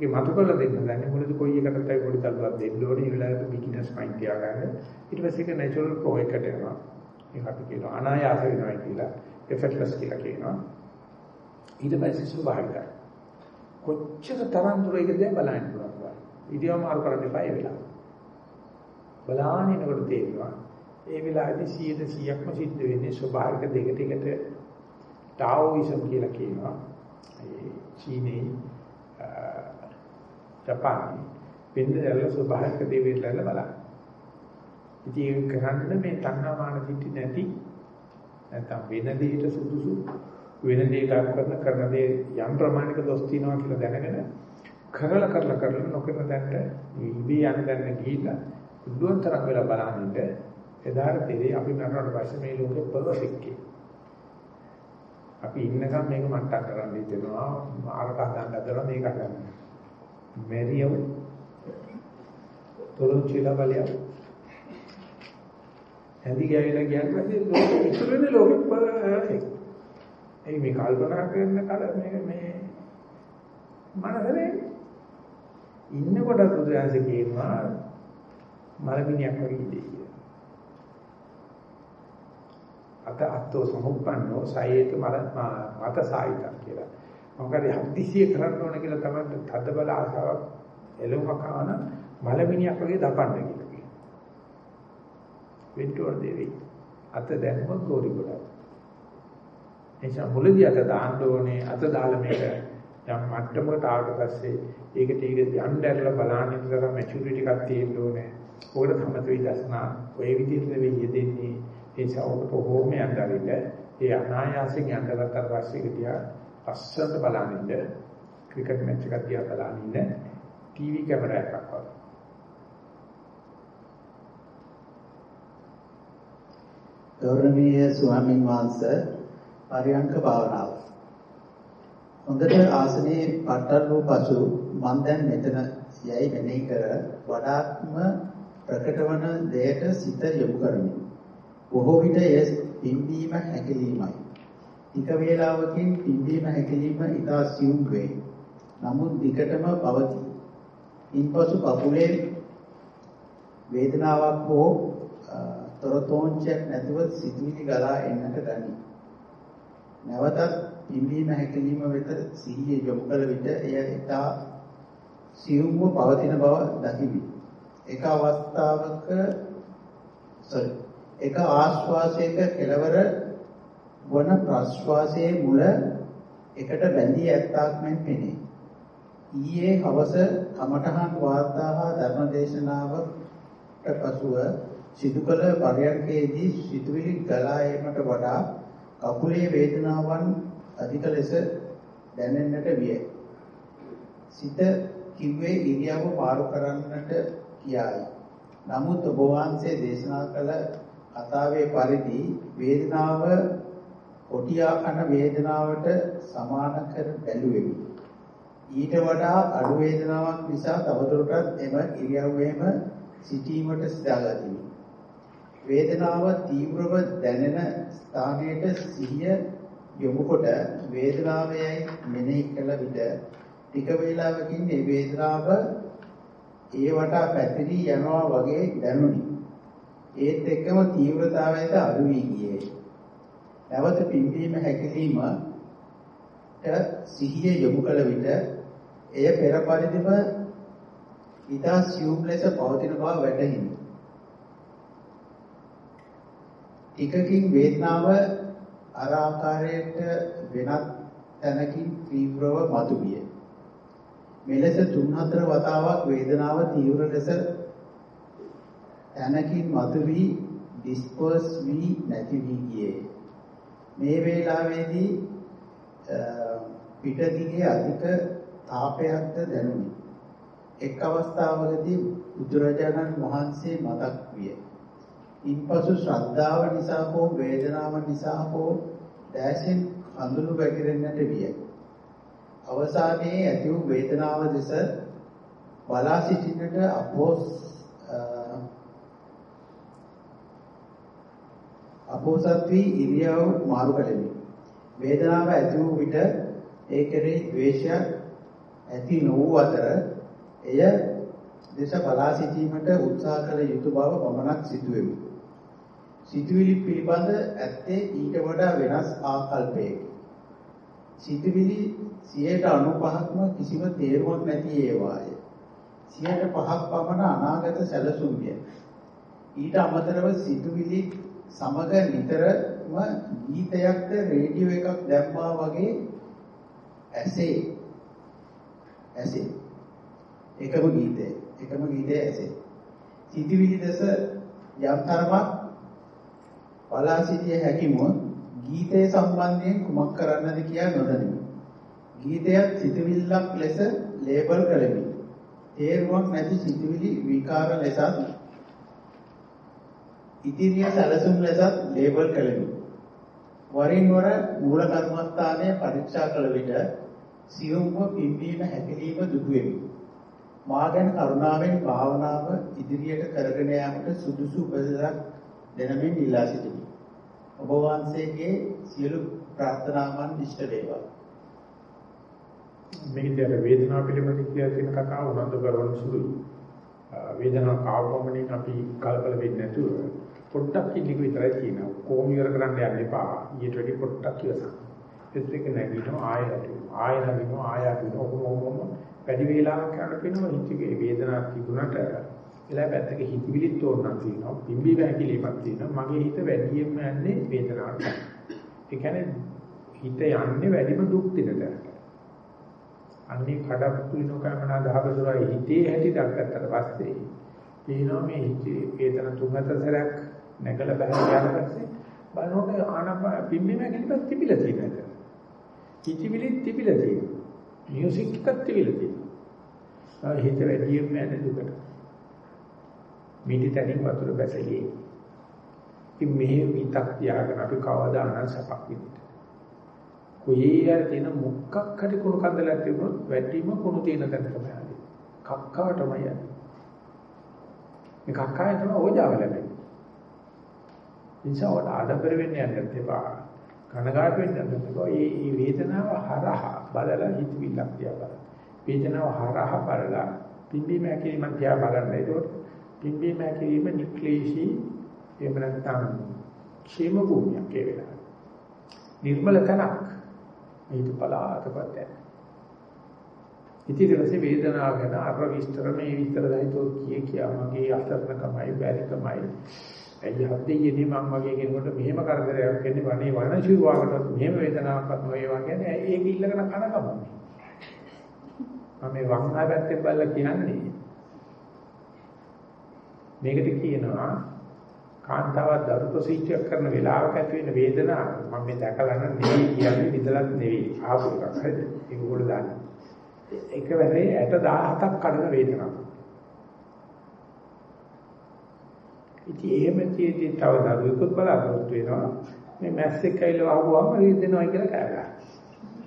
ඒක මතු කරලා දෙන්න දැන්නේ මොකද කොයි එකකටද පොඩි තල්ලුවක් දෙන්න ඕනේ. ඒ වෙලාවට බිග්ිනර්ස් මයින්ඩ් තියාගන්න. ඊට පස්සේ ඒක නැචරල් ප්‍රෝ එකට යනවා. ඒක අපි කියනවා අනායාස වෙනවා කියලා. effortless කියලා කියනවා. ඊට පස්සේ ස්වභාවිකයි. කොච්චර තරම් දුර ඒකද බලන්න පුළුවන්. ඉදියම මාරු කරන්න එපා ඒ වෙලාව. බලාගෙන ඉනකොට තේරෙනවා. ඒ වෙලාවේදී 100%ක්ම සිද්ධ වෙන්නේ ස්වභාවික දෙකට එකට ටාઓයිසම් කියලා කියනවා. ඒ චීනේ ජපානයේ වෙනදැල්ල ස්වභාවික දේ වෙලලා බලන්න. ඉතින් ඒක කරන්න මේ තණ්හාමාන දිටි නැති නැත්නම් වෙන දෙයකට සුදුසු වෙන දෙයකට කරන කරන දේ යම් ප්‍රමාණික දොස් තියනවා කියලා දැනගෙන කරලා කරලා කරලා නොකරන දැනට ඉබේ යන දැන ගිහිල්ලා උද්දුවන් තරම් වෙලා බලනින්න එදාට තේරෙයි අපි මරණයට පස්සේ මේ ලෝකෙ පර්ෆෙක්ට් අපි ඉන්නකම් මේක මට්ටම් කරන්න හිතෙනවා ආරක හදන්න හදලා මේක හදන්න. මෙරියව තොරන් චිලා බලියව. ඇඳි ගෑවිලා ගියන් පස්සේ ලෝකෙ ඉතුරු වෙන ලෝකෙ පර්ෆෙක්ට්. ඒ මේ කල්පනා කරන කල මේ මේ මනසනේ ඉන්නකොට බුදුරජාණන් කියනවා මලමිනියක් වගේ ඉඳී. අත අත්ෝ සමුප්පන්නෝ සයේත මල මත සායිතක් කියලා. මොකද හදිසිය කරන්න ඕන කියලා තමයි තද බල ආසාවක් එළුමක් ආන මලමිනියක් වගේ දපන්න කියලා කියනවා. වෙන්ටෝර දෙවි අත දැම්මොත් ගෝරි ගොඩක්. එනිසා මුලදී අත දාන්න ඕනේ අත දාලා මේක යම් මට්ටමකට ආවට පස්සේ ඒකට ඒක යන්න ඇරලා බලන්න ඉතල මැචියුරිටි එකක් තියෙන්න ඕනේ. ඔකට සමත විදර්ශනා ඔය විදිහට නෙවෙයි යෙදෙන්නේ. ඒ නිසා ඔබ කොහොම යන්නරින්ද ඒ අනායාසයෙන් යන්න ගත්තට පස්සේ ඒක දිහා අස්සට බලනින්න ක්‍රිකට් මැච් එකක් දිහා බලනින්න ටීවී කැමරා එකක් වගේ. ගෞරවනීය ස්වාමීන් වහන්සේ පරියංක භාවනාව. හොඳට ආසනයේ පටන් වූ පසු මම දැන් මෙතන යයි මෙනෙහි කර වඩාත්ම ප්‍රකට වන දෙයට සිත යොමු කරමි. බොහෝ විට එය පිම්බීම හැකිලීමයි. ටික වේලාවකින් පිම්බීම හැකිලිම ඉතා සියුම් වේ. නමුත් දිගටම පවතී. ඉන්පසු කකුලේ වේදනාවක් හෝ තොරතෝංචයක් නැතුව සිතුවිලි ගලා එන්නට ගනී. නැවතත් පිම්බීම හැකිලිම වෙත සිහිය යොමු කළ විට එය ඉතා සියුම්ව පවතින බව දකිමි. එක අවස්ථාවක sorry එක ආශ්වාසයක කෙලවර වන ප්‍රශ්වාසයේ මුල එකට බැඳී ඇත්තාක් මෙන් පෙනේ. ඊයේ හවස කමඨහන් වාර්තා හා ධර්මදේශනාවට පසුව සිදු කළ පරයන්කේදී සිතුවිලි ගලා ඒමට වඩා කකුලේ වේදනාවන් අධික ලෙස දැනෙන්නට විය. සිත කිව්වේ ඉරියව්ව මාරු කරන්නට කියායි. නමුත් ඔබ වහන්සේ දේශනා කළ කතාවේ පරිදි වේදනාව කොටියා කන වේදනාවට සමාන කර බැලුවෙමි. ඊට වඩා අඩු වේදනාවක් නිසා තවදුරටත් එම ඉරියව්වෙම සිටීමට සිතාගතිමි. වේදනාව තීව්‍රව දැනෙන ස්ථානයට සිහිය යොමු කොට වේදනාවයයි මෙනෙහි කළ විට ටික වේලාවකින් මේ වේදනාව ඒ වටා පැතිරී යනවා වගේ දැනුනි. ඒත් එක්කම තීව්‍රතාවයද අඩු වී ගියේ. නැවත පිම්බීම හැකිලිම සිහිය යොමු කළ විට එය පෙර පරිදිම ඉතා සියුම් ලෙස පවතින බව වැටහිනි. ටිකකින් වේදනාව අර ආකාරයට වෙනත් තැනකින් තීව්‍රව මතුවිය. මෙලෙස තුන් හතර වතාවක් වේදනාව තීව්‍ර ලෙස තැනකින් මතුවී ඩිස්පර්ස් වී නැති වී ගියේ. මේ වේලාවේදී පිටදිගේ අධික තාපයක්ද දැනුනි. එක් අවස්ථාවකදී බුදුරජාණන් වහන්සේ මතක් විය. ඉන්පසු ශ්‍රද්ධාව නිසා හෝ වේදනාව නිසා හෝ දැසින් කඳුළු වැగిරෙන්නට විය. අවසානයේ ඇති වූ වේදනාව දෙස බලා සිටින්නට අපෝස් අපෝසත් වී ඉරියව් මාරු කළෙමි. වේදනාව ඇති වූ විට ඒ කෙරෙහි ද්වේෂයක් ඇති නොවූ අතර එය දේශ බලා සිටීමට උත්සාහ කළ යුතු බව පමණක් සිදුවෙමි. සිතුවිලි පිළිබඳ ඇත්තේ ඊට වඩා වෙනස් ආකල්පයකි. සිතුවිලි 95%ක්ම කිසිම තේරුමක් නැති ඒවාය. 5%ක් පමණ අනාගත සැලසුම්ය. ඊට අමතරව සිතුවිලි සමග නිතරම ගීතයක්ද රේඩියෝ එකක් දැම්මා වගේ ඇසේ. ඇසේ. එකම ගීතය. එකම ගීතය ඇසේ. සිටිවිලි දැස යම් තරමක් බලා සිටිය හැකිම ගීතය සම්බන්ධයෙන් කුමක් කරන්නද කියා නොදනිමි. ගීතයක් සිටිවිල්ලක් ලෙස ලේබල් කළෙමි තේරුමක් නැති සිටිවිලි විකාර ලෙසත් ඉදිරිය සැලසුම් ලෙසත් ලේබල් කළෙමි. වරින් වර මූල කර්මස්ථානය පරීක්ෂා කළ විට සියුම්ව පිම්බීම හැකිලිම දුටුවෙමි. මා ගැන කරුණාවෙන් භාවනාව ඉදිරියට කරගෙන යාමට සුදුසු උපදෙසක් දෙනමින් ඉල්ලා සිටිමි. ඔබ වහන්සේගේ සියලු ප්‍රාර්ථනාවන් ඉෂ්ට වේවා. මේකදී අර වේදනාව පිළිබඳ කියලා තියෙන කතාව උනන්දු කරන සුළුයි. වේදනාව කාවමනින් අපි කලබල වෙන්නේ නැතුව පොඩ්ඩක් ඉල්ලීක විතරයි තියෙනවා. කොහොම ඉවර කරන්න යන්න එපා. ඊට වැඩි පොඩ්ඩක් ඉවසන්න. ඒත් එක නැගිටිනවා ආය නැගිටිනවා ආය නැගිටිනවා ආය නැගිටිනවා ඔහොම ඔහොම වැඩි වේලාවක් යනකොට වෙනවා හිතේ වේදනාවක් තිබුණාට එලා පැත්තක හිතවිලිත් ඕනනම් තියෙනවා. පිම්බි වැකිලිමක් තියෙනවා. මගේ හිත වැඩියෙන්ම යන්නේ වේදනාවට. ඒ කියන්නේ හිත යන්නේ වැඩිම දුක් දිනකට. අන්නේ කඩප්පුලිනෝ කමනා දහවසරයි හිතේ හැටි දක්කට පස්සේ කියනවා මේ හිතේ වේදන තුන් හතර සැරයක් නැගලා බහලා ඊට පස්සේ බලනකොට ආනප පිම්බීම ගැලිපත් තිබිලා තියෙනවා. හිතවිලි තිබිලා තියෙනවා. මියුසික් එකක් තිබිලා තියෙනවා. හිත වැඩියෙන්ම යන දුකට. මිටි තනින් වතුර බැසලියේ. ඉතින් මේ විතක් තියාගෙන අපි කවදානම් සපක් විදිහට කොහේ තියෙන මුක්කක් හරි කුණු කන්දලක් තිබුණොත් වැටීම කුණු තියෙන තැන තමයි ආවේ. කක්කාවටමයි යන්නේ. මේ කක්කාය තමයි ඕජාව ලැබෙන්නේ. ඉන්සාවට ආඩම්බර වෙන්න යන්නත් එපා. කනගාටු වෙන්න යන්නත් එපා. මේ මේ වේදනාව හරහා බලලා හිතවිල්ලක් තියා බලන්න. වේදනාව හරහා බලලා පිම්බීම හැකිලිම තියා බලන්න. ඒකෝට පිම්බීම හැකිලිම නික්ලේශී එහෙම නැත්නම් ക്ഷേම භූමියක් ඒ වෙලාවේ. නිර්මල තනක් ඊට පලාතපත් යන. ඉතින් ඊට වේදනාව ගැන අර විස්තර මේ විස්තර දැයිතෝ කිය කියා මගේ අසරණකමයි බැරිකමයි ඇයි හදෙන්නේ මම වගේ කෙනෙකුට මෙහෙම කරදරයක් වෙන්නේ? වනේ වනසු වාකට මෙහෙම වේදනාවක් නොවේවා කියන්නේ ඒක ඉල්ලගෙන කනකමන්නේ. මම මේ වංහා පැත්තෙන් බලලා කියන්නේ මේකට කියනවා කාන්තාවක් දරු ප්‍රසීච්චයක් කරන වෙලාවක ඇති වෙන වේදනාව මම මේ දැකලා නම් නෙවෙයි කියන්නේ විදලක් නෙවෙයි. ආපු එකක් හරිද ඒක උගල දාන්න. එක වෙලේ 60000ක් කඩන වේදනාවක්. ඉතින් එහෙම තියෙද්දි තව දරුවෙකුත් බලාපොරොත්තු වෙනවා මේ මැස් එක ඇවිල්ලා වහුවාම රිදෙනවා කියලා කෑ ගන්නවා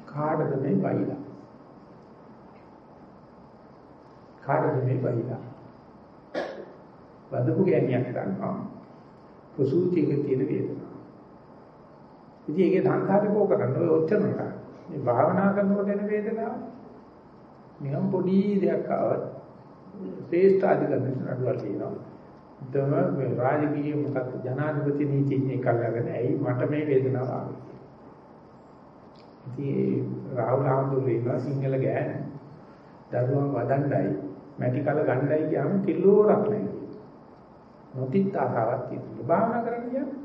කාටද මේ බයිලා කාටද මේ බයිලා වදපු ගෑණියක් ගන්නවා ප්‍රසූතියක තියෙන වේදනාව. ඉතින් ඒකේ සංඛාරිකෝ කරන්න ඔය ඔච්චරම කරා. මේ භාවනා කරනකොට එන වේදනාව නිකම් පොඩි දෙයක් ආවත් ශ්‍රේෂ්ඨ අධිකරණ නඩුවක් තියෙනවා. දම මේ රාජකීය මොකක්ද ජනාධිපති නීතිඥ කල්ලාගෙන ඇයි මට මේ වේදනාව ආවේ. ඉතින් රාහුල හඳුරේලා සිංහල ගෑන දරුවන් වදණ්ඩයි මැටි කල ගණ්ඩයි කියම කිලෝරක් නැහැ. නොතිත් ආසාවක් තියෙනවා. භාවනා කරන්න කියන්නේ.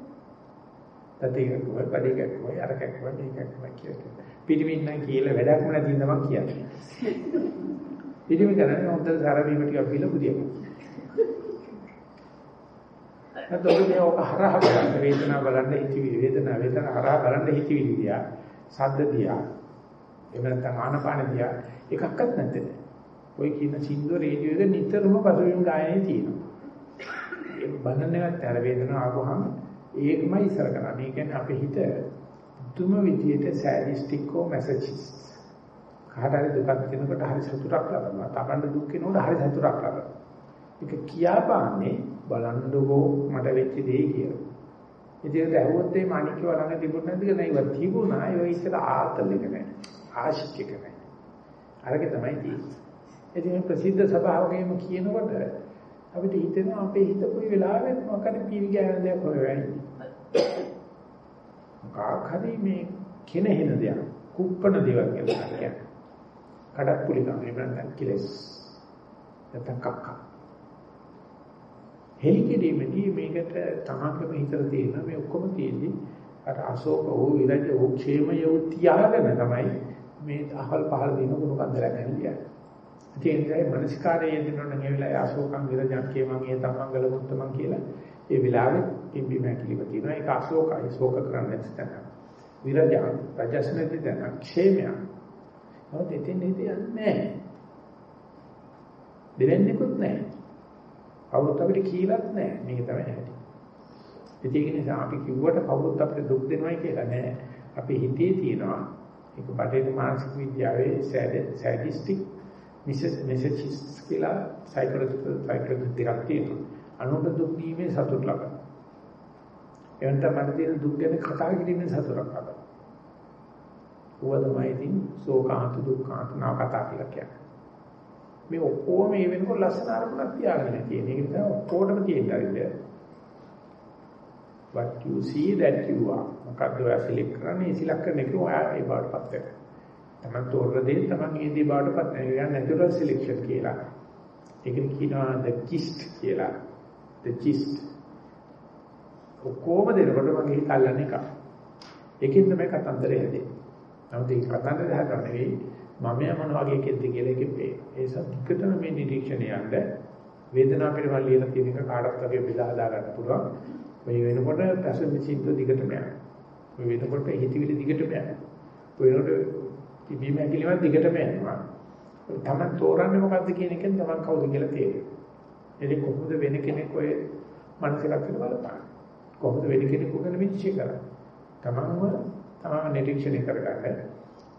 තතියක් කොයි පඩේකක් කොයි අරකක් කොයි මේකක් කොයි කියලා. පිළිමින් නම් කියලා වැඩක්ම නැති ඉඳ මම කියන්නේ. [LAUGHS] පිළිමි කරන්නේ හොඳ සරවීම ටිකක් පිළ පුදියක්. නැත්නම් මේ ඔක හරහා බලන්න වේදනාව බලන්න හිතවිලි වේදනාව වේදනාව හරහා බලන්න හිතවිලි දියා සද්ද දියා එහෙම නැත්නම් ආනපාන දියා එකක්වත් නැත්තේ. ඔය කියන සින්දුව රේඩියෝ එක නිතරම පසුබිම් ගායනේ තියෙනවා. ඒක බලන්නවත් අර වේදනාව ආවහම ඒකමයි ඉස්සර කරන්නේ. ඒ කියන්නේ අපේ හිත තුම විදියට සෑඩිස්ටික් හෝ මැසේජස් කාට හරි දුකක් දෙනකොට හරි සතුටක් ලබනවා. තමන්ට දුක් වෙනකොට හරි සතුටක් ලබනවා. ඒක කියාපාන්නේ බලන්නකෝ මට වෙච්ච දේ කියලා. ඉතින් ඒක ඇහුවොත් ඒ මාණිකව ළඟ තිබුණ නැද්ද කියලා නෑ තිබුණා. ඒ ඉස්සර ආතල් එක නෑ. ආශික් එක නෑ. අරගේ තමයි තියෙන්නේ. ඉතින් ප්‍රසිද්ධ සභාවකෙම කියනකොට අපිට හිතෙනවා අපේ හිත කොයි වෙලාවෙත් මොකද පීවි ගෑන දෙයක් හොයවෙන්නේ. මොකක් හරි මේ කෙනෙහින දෙයක්, කුප්පන දේවල් කියලා කියන්නේ. කඩප්පුලි කම එහෙම නැත්නම් කිලස්. නැත්නම් කක්ක. හෙලිකෙදීමදී මේකට තමන්ගම හිතලා තියෙන මේ ඔක්කොම තියෙන්නේ අර අශෝක ඕ විරජ ඕ ക്ഷേමය ඕ තියාගෙන තමයි මේ අහල් පහල් දින කුණු කන්දලා ගන්නේ. ඒ කියන්නේ මනසිකාරයේ දෙනවනම් ඒ වෙලාවේ අශෝකම් විරජන් කියමගේ තමන්ගල මුත්තමන් කියලා ඒ වෙලාවේ පිම්බි මැකිලිම තියෙනවා. ඒක අශෝකයි ශෝක කරන්නේ නැත්නම්. විරජන් රජස්නති දන ക്ഷേමය. නමුත් එතෙන් ඉතින් යන්නේ නැහැ. දෙවන්නේකුත් නැහැ. කවුරුත් අපිට කියලාත් නැහැ. මේක තමයි හැටි. ඒක නිසා අපි කිව්වට කවුරුත් අපිට දුක් දෙනවයි කියලා නෑ. අපේ හිතේ තියෙනවා ඒක බටේට මානසික විද්‍යාවේ සැඩිස්ටික් මෙසේජස් කියලා සයිකොලොජිකල් සයිකොලොජි දෙකක් තියෙනවා. අනුන්ට දුක් දීමේ සතුට ලබන. එවන්ට මට තියෙන දුක් ගැන කතා කිරීමෙන් සතුටක් ලබන. ඌව තමයි ඉතින් ශෝකාන්ත දුක්ඛාන්ත නාව කතා කියලා කියන්නේ. මේ ඔක්කොම මේ වෙනකොට ලස්සන අරමුණක් තියාගෙන තියෙන. ඒ නිසා ඔක්කොටම තියෙන්න හරිද? what you see that you are. මොකද්ද ඔය සිලෙක්ට් කරන්නේ? සිලෙක්ට් කරන එක ඔයා ඒ බාටපත් වෙනවා. තමන් තෝරන දේ තමන් ඒ දේ බාටපත් වෙනවා. ඒක නැචරල් සිලෙක්ෂන් කියලා. ඒකට කියනවා the gist කියලා. the gist. ඔක්කොම දෙනකොට මගේ හිත අල්ලන්නේ එක. ඒකෙන් තමයි කතන්දරය හැදෙන්නේ. නමුත් ඒ කතන්දරය හදන්න නෙවෙයි මම මොන වගේ කෙද්ද කියලා එකේ පේ. ඒ සත්‍යකටම මේ නිරීක්ෂණය යන්න වේදනාව පිළිබඳ ලියලා තියෙන එක කාටත් වගේ බෙදා හදා ගන්න පුළුවන්. මේ වෙනකොට පැසෙන්ජර් සින්ත දිගටම යනවා. මේ වෙනකොට හිතවිලි දිගටම යනවා. ඔය වෙනකොට තිබීම ඇකිලිමත් දිගටම යනවා. තමන් තෝරන්නේ මොකද්ද කියන එකෙන් තමන් කවුද කියලා තේරෙනවා. එනි කොහොමද වෙන කෙනෙක් ඔය මනසකට බලපාන. කොහොමද වෙන කෙනෙකු ගැන විශ්චය කරන්නේ. තමන්ව තමන් නිරීක්ෂණය කරගන්න.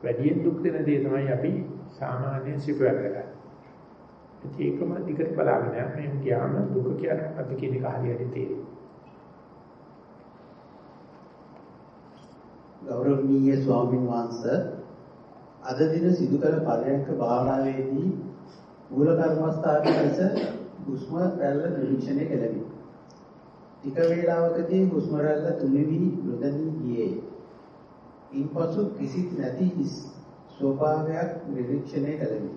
වැඩියෙන් දුක් දෙන දේ තමයි අපි සාමාන්‍යයෙන් සිපුවර කරන්නේ. ඒකම දිගට බලාගෙන යන්න මේ කියාම දුක කියන්නේ අපි කියන එක හරියට තේරෙනවා. ගෞරවනීය ස්වාමින් වහන්සේ අද දින සිදු කළ පරයන්ක භාවනාවේදී මූල කර්මස්ථානයේ ලෙස හුස්ම රැල්ල නිරීක්ෂණය කෙළෙමි. ටික වේලාවකදී හුස්ම රැල්ල තුනිවි නොදැනී ගියේ. ඉන්පසු කිසිත් නැති ස්වභාවයක් නිරීක්ෂණය කළෙමි.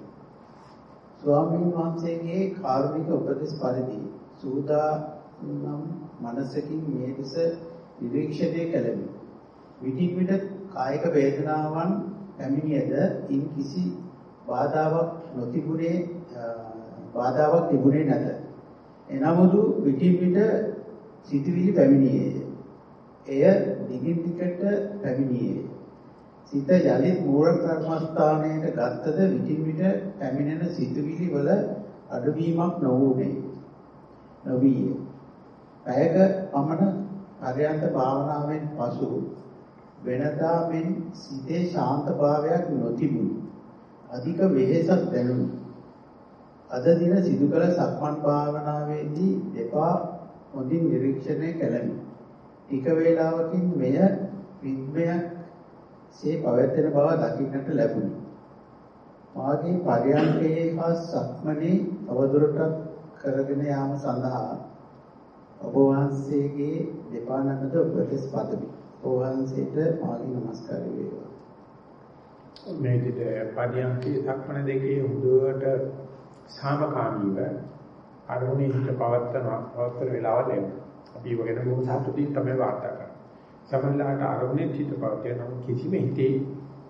ස්වාමීන් වහන්සේගේ කාරුණික උපදෙස් පරිදි සූදානම් මනසකින් මේ දෙස නිරීක්ෂණය කළෙමි. විටින් විට කායික වේදනාවන් පැමිණියද ඉන් කිසි බාධාවක් නොතිබුණේ බාධාවක් තිබුණේ නැත. එනමුදු විටින් විට සිතුවිලි පැමිණියේය. එය දිගින් දිගට පැමිණියේ. සිත යලිත් මූල කර්මස්ථානයට ගත්තද විටින් විට පැමිණෙන සිතුවිලි වල අඩුවීමක් නොවුනේ. නොවිය. පැයක පමණ පරයන්ත භාවනාවෙන් පසු වෙනදා මෙන් සිතේ ශාන්තභාවයක් නොතිබුණි. අධික වෙහෙසක් දැනුනි. අද දින සිදු කළ සක්මන් භාවනාවේදී දෙපා හොඳින් නිරීක්ෂණය කළෙමි. ටික වේලාවකින් මෙය විද්මයක් සේ පවැත්වෙන බව දකින්නට ලැබුණි. මාගේ පරයන්කේ හා සක්මනේ අවදුරටත් කරගෙන යාම සඳහා ඔබ වහන්සේගේ දෙපා නමද උපදෙස් පදමි. ඔබ වහන්සේට මාගේ নমස්කාරය වේවා. මේ විදිහට පරියන්කේ සක්මන දෙකේ හොඳට සාමකාමීව අරමුණේ හිත පවත්තන පවත්තන වෙලාවල් එනවා. අපි වගේ බොහොම සතුටින් තමයි වාර්තා කරන්නේ. සමහරවිට අරමුණේ හිත පවතින නම් කිසිම හිතේ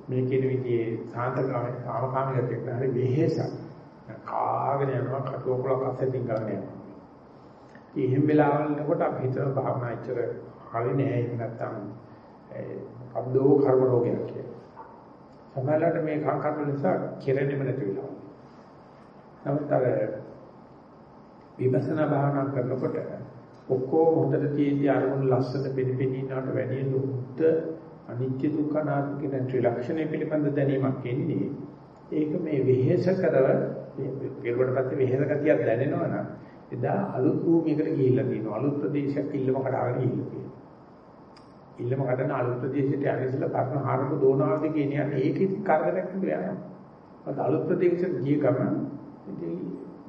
මේ කියන විදිහේ සාන්තකාමී කාමකාමී ගතියක් නැහැ වෙහෙසක්. කාගෙන යනවා කටෝකලක් අස්සෙන් ගන්න යනවා. ඉතින් වෙලාවලකට අපි හිතන භාවනා ඉච්චර හරි නෑ එහෙම නැත්නම් අබ්දෝ කර්ම රෝගයක් කියලා. සමහරවිට මේ කාංකර්ම නිසා කෙරෙන්නේම නැති වෙනවා. නමුත් අර විපස්සනා භාවනා කරනකොට ඔක්කොම හොඳට තියෙද්දි අරමුණු ලස්සන පිළිපෙදීනකට වැඩි දුක්ඛ අනිත්‍ය දුක්ඛ අනාත්ම කියන ත්‍රිලක්ෂණය පිළිබඳ දැනීමක් එන්නේ ඒක මේ වෙහෙස කරව පෙරවට පස්සේ වෙහෙස ගතියක් දැනෙනවා නම් එදා අලුත් භූමියකට ගිහිල්ලා තියෙනවා. අලුත් ප්‍රදේශයක් ඉල්ලම කඩාගෙන ගිහිල්ලා තියෙනවා. ඉල්ලම කඩන අලුත් ප්‍රදේශයට යන්නේ ඉස්සලා පරණ හරක දෝනාවද කියන්නේ ඒකේ කරදරයක් නෙවෙයි යනවා. අද අලුත් ප්‍රදේශයට ගිය ගමන් ඉතින්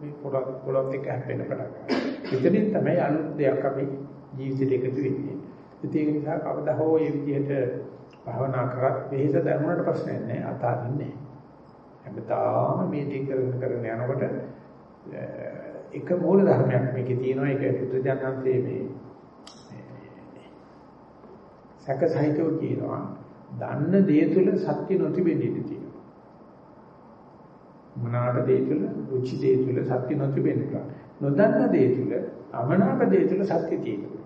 මේ පොළොත් පොළොත් එක්ක හැප්පෙන්න පටන් ගන්නවා. එතනින් තමයි අලුත් දෙයක් අපි ජීවිතේට එකතු වෙන්නේ. ඒක නිසා කවදා හෝ මේ විදිහට භාවනා කරත් වෙහෙස දැනුණාට ප්‍රශ්නයක් නැහැ. අතාරින්නේ හැමදාම මේ දේ කරගෙන කරගෙන යනකොට එක මූල ධර්මයක් මේකේ තියෙනවා. ඒක බුදුජානන්සේ මේ සැකසහිතව කියනවා. දන්න දේ තුල සත්‍ය නොතිබෙන්නේ ඉතියි. මනාප දේ තුල, රුචි දේ තුල සත්‍ය නොතිබෙනවා. නොදන්න දේ තුල, අමනාප දේ තුල සත්‍ය තියෙනවා.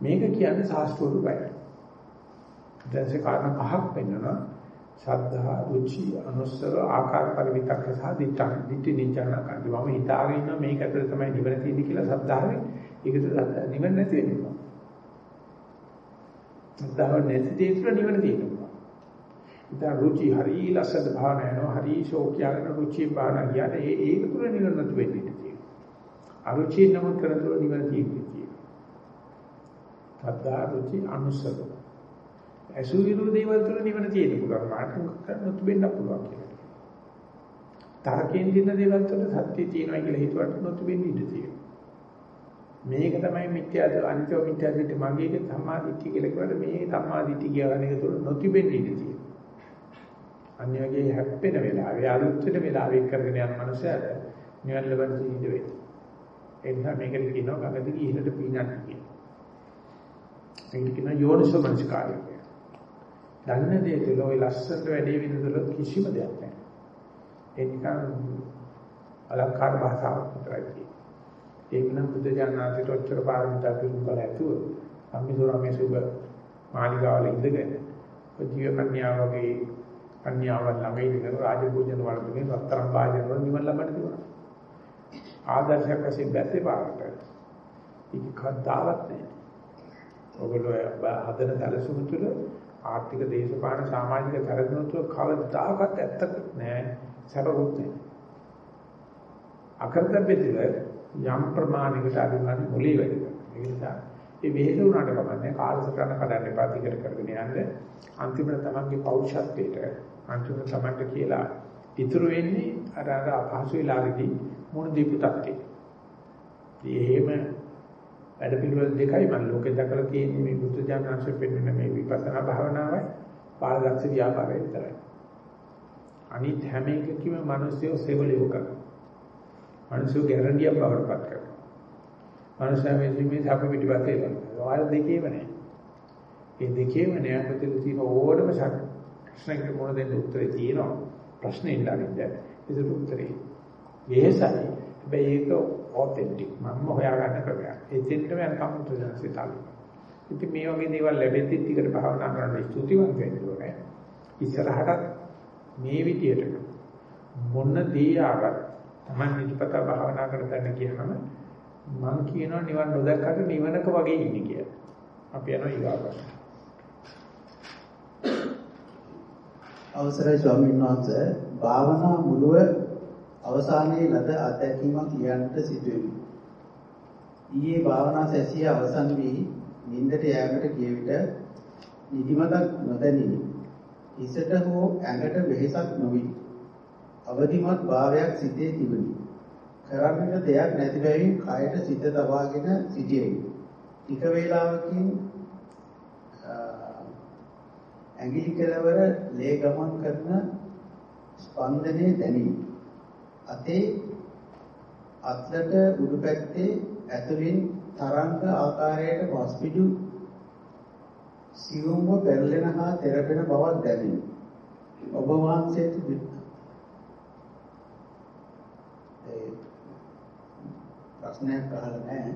මේක කියන්නේ සාස්ත්‍රෝරු බයයි. දැන්සේ කාරණා පහක් වෙන්නවා. ශ්‍රද්ධා, රුචි, අනුස්සර, ආකාර පරිවිතක්ක සහ දිට්ඨ, දිට්ඨි නිචාන කන්දි. මම හිතාගෙන ඉන්නවා මේක ඇතුලේ තමයි නිවන තියෙන්නේ කියලා ශ්‍රද්ධාවෙන්. ඒක තුළ නිවන නැති වෙනවා. ශ්‍රද්ධාව නැති දේ තුළ නිවන තියෙනවා. ඉතින් රුචි හරි ලස්සන භාවනා යනවා හරි ශෝක්‍යයන් රුචි භාවනා කියන්නේ ඒ ඒක තුල නිවන නැතු වෙන්නේ තියෙනවා අරුචි නම් කරන තුල නිවන තියෙන්නේ තියෙනවා සද්දා රුචි අනුසල අසුවිරු දේවල් තුළ නිවන තියෙන්න පුළුවන්. මාට මොකක්ද නොතිබෙන්න පුළුවන් කියලා. තරකෙන් දින දේවල් තුළ සත්‍ය තියෙනවා කියලා හිතුවට නොතිබෙන්න ඉඩ තියෙනවා. මේක තමයි මිත්‍යාද අනිත්‍ය මිත්‍යාදිට මගේ සම්මා දිට්ඨිය කියලා කියවට මේ සම්මා දිට්ඨිය කියන එක තුළ නොතිබෙන්න ඉඩ තියෙනවා. අන්‍යගේ හැප්පෙන වෙලාවේ අලුත් වෙන වෙලාවේ කරගෙන යන මනුස්සයද නිවන් ලබන්න ඉඩ වෙනවා. ඒ නිසා මේකට කියනවා ගඟදී ඉහළට පීනන්න කියලා. ඒකට කියනවා යෝනිසෝ මනස්කාරය කියලා. දන්න දේ තුළ ওই ලස්සනට වැඩි විදිහට කිසිම දෙයක් නැහැ. ඒ නිකන් අලංකාර භාෂාවක් විතරයි. ඒක නම් බුද්ධ ඥානාසිට ඔච්චර පාරමිතා පිරුම් කළ ඇතුව සම්මිසෝරමේ සුබ මාලිගාවල ඉඳගෙන ජීව කන්‍යාව වගේ කන්‍යාවන් ළඟ ඉඳගෙන රාජපූජන වලදී රත්තරන් වාදන වල නිවන් ලබන්න තිබුණා. ආදර්ශයක් වශයෙන් බැස්සේ පාරට. ඒක කද්දාවත් නැහැ. ඔගොල්ලෝ හදන සැලසුම තුළ ආර්ථික දේශපාලන සමාජික තරගන තුළ කවදාකවත් ඇත්තක් නැහැ. සැපකුත් නැහැ. අකර්තව්‍ය දිල යම් ප්‍රමාණයකට අදිනාදී මොලේ වැඩි කරනවා. ඒ නිසා ඒ වෙහෙස උනාට කමන්නේ කාලසටහන කඩන්න එපා දිගට කරගෙන යන්න. අන්තිමට තමන්ගේ පෞරුෂත්වයට අන්තිමට තමන්ට කියලා ඉතුරු වෙන්නේ අර අර අපහසු වෙලාවේදී මොන දීපුතක්ටි. එහෙම වැඩ පිළිවෙල දෙකයි මම ලෝකේ දැකලා තියෙන්නේ මේ බුද්ධ ඥානංශ පෙන්වන මේ විපස්සනා භාවනාවයි පාරදක්ෂ ව්‍යාපාරය විතරයි. අනිත් හැම එකකම මිනිස්සු සෙවලියෝ කරනවා. මිනිස්සු ගැරන්ඩියක් බවට පත් කරනවා. මිනිස්සු මේ මේ සාප පිටිපස්සේ යනවා. ඔයාලා දෙකේම නැහැ. මේ දෙකේම නෑ අපිට තියෙන ඕනම ප්‍රශ්නයකට මොන දෙන්න උත්තරේ තියෙනවා. ප්‍රශ්නේ ඉල්ලන්නේ. ඒක උත්තරේ. වෙහසයි. හැබැයි ඒක ඔතෙන්ටික්. මම හොයාගන්න ක්‍රමයක්. ඒ දෙන්නම යනකම් උත්තරයන්සේ තාලු. ඉතින් මේ වගේ දේවල් ලැබෙද්දි ටිකට භාවනා කරන්න ස්තුතිවන්ත වෙන්න ඕනේ. ඉස්සරහට මේ විදියට මොන දේ ආවත් Taman නිතිපත භාවනා කරන්න කියනම මම කියනවා නිවන් නොදැක්කට නිවනක වගේ ඉන්නේ කියලා. අපි යනවා ඊගාවට. අවසරයි ස්වාමීන් වහන්සේ භාවනා මුලව අවසානයේ ලද අත්දැකීමක් ලියන්නට සිදුවෙමි. ඊයේ භාවනා සැසිය අවසන් වී නිින්දට යෑමට ගිය විට නිදිමතක් නොදැනිනි. හිසට හෝ ඇඟට වෙහෙසක් නොවිනි. අවදිමත් භාවයක් සිතේ තිබුණි. කරන්නට දෙයක් නැති බැවින් කයට සිත තබාගෙන සිටියෙමි. ටික වේලාවකින් ඇඟිලි කෙළවර ලේ ගමන් කරන ස්පන්දනයේ දැනිනි. අතේ අත්ලට උඩු පැත්තේ ඇතුලින් තරංග ආකාරයට වස්පිඩු සියුම්ව පෙරලෙන හා තෙරපෙන බවක් දැනිනි. ඔබ වහන්සේට ප්‍රශ්නයක් අහලා නැහැ.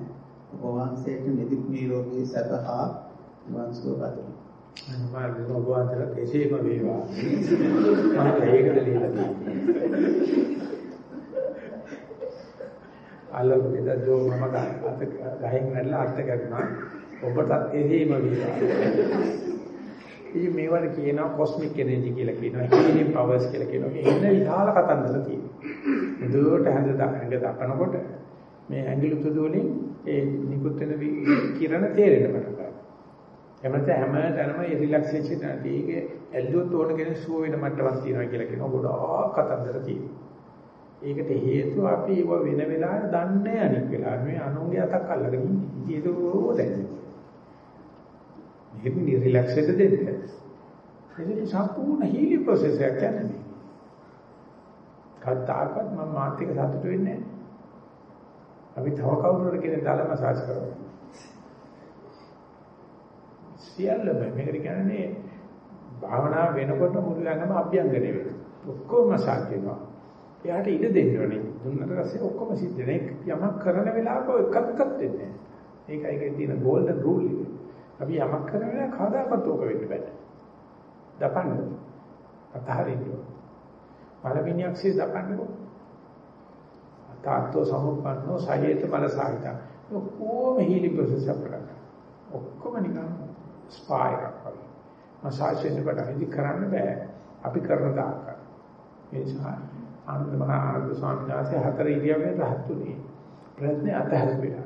ඔබ වහන්සේට නිදුක් නිරෝගී සැප හා නිවන් සුව පතමි. අනිවාර්යයෙන්ම ඔබ වහන්සේලා කෙසේම වේවා. මම ඒකට ලියලා තියෙනවා. අල්ලපු දෙදෝ මම අත ගහෙන් නැරලා අත් ගැටුණා. ඔබටත් එදීම වේවා. ඉතින් මේවට කියනවා කොස්මික් එනර්ජි කියලා කියනවා. හීලින් පවර්ස් කියලා කියනවා. මේ ඉන්න විශාල කතන්දර තියෙනවා. දුවට හැඳ දාගෙන දක්නකොට මේ ඇඟිලි තුඩු වලින් ඒ නිකුත් වෙන කිරණ තේරෙන්න පටන් ගන්නවා. එමෙත හැම තැනම ඒ රිලැක්සේෂන් නැති ඒක ඇල්ලුවොත් ඕන කෙනෙක් සුව වෙන මට්ටමක් තියෙනවා කියලා කියනවා. ගොඩාක් කතන්දර තියෙනවා. ඒකට හේතුව අපි ඒව වෙන වෙලාවට දන්නේ අනික් වෙලාවට මේ අනුන්ගේ අතක් අල්ලගෙන ඉන්නේ. ඒක ඕදැයි. මේක නි රිලැක්ස් එක දෙන්න. ඒක සම්පූර්ණ හීලි ප්‍රොසෙස් එකක් යන්නේ. කවදාකවත් මම මාත් එක්ක සතුට වෙන්නේ නැහැ. අපි තව කවුරුහරි කෙනෙක් දාලා මසාජ් කරනවා. සියල්ලම මේකට කියන්නේ භාවනා වෙනකොට මුළු ළඟම අභ්‍යංගනේ වෙනවා. ඔක්කොම මසාජ් වෙනවා. එයාට ඉඩ දෙන්න ඕනේ. දුන්නට පස්සේ ඔක්කොම සිද්ධ වෙන යමක් කරන වෙලාවක එකක්වත් වෙන්නේ නැහැ. ඒකයි ඒකේ තියෙන golden rule එක. අපි යමක් කරන වෙලාව කවදාකවත් ඕක වෙන්න බෑ. දපන්න. අතහරින්න. පළවෙනි අක්ෂේ දපන්නකො. තාත්තෝ සමුප්පන්නෝ සයේත බලසාවිත. ඔක්කොම හීලි ප්‍රොසෙස් එක කරනවා. ඔක්කොම නිකන් ස්පා එකක් වගේ. මසාජ් වෙන්න බඩ කරන්න බෑ. අපි කරන දාක. ඒ නිසා ආනන්ද මහ ආනන්ද ස්වාමීන් වහන්සේ හතර ඉරියව්වෙන් රහත් උනේ. ප්‍රඥා අතහැරෙලා.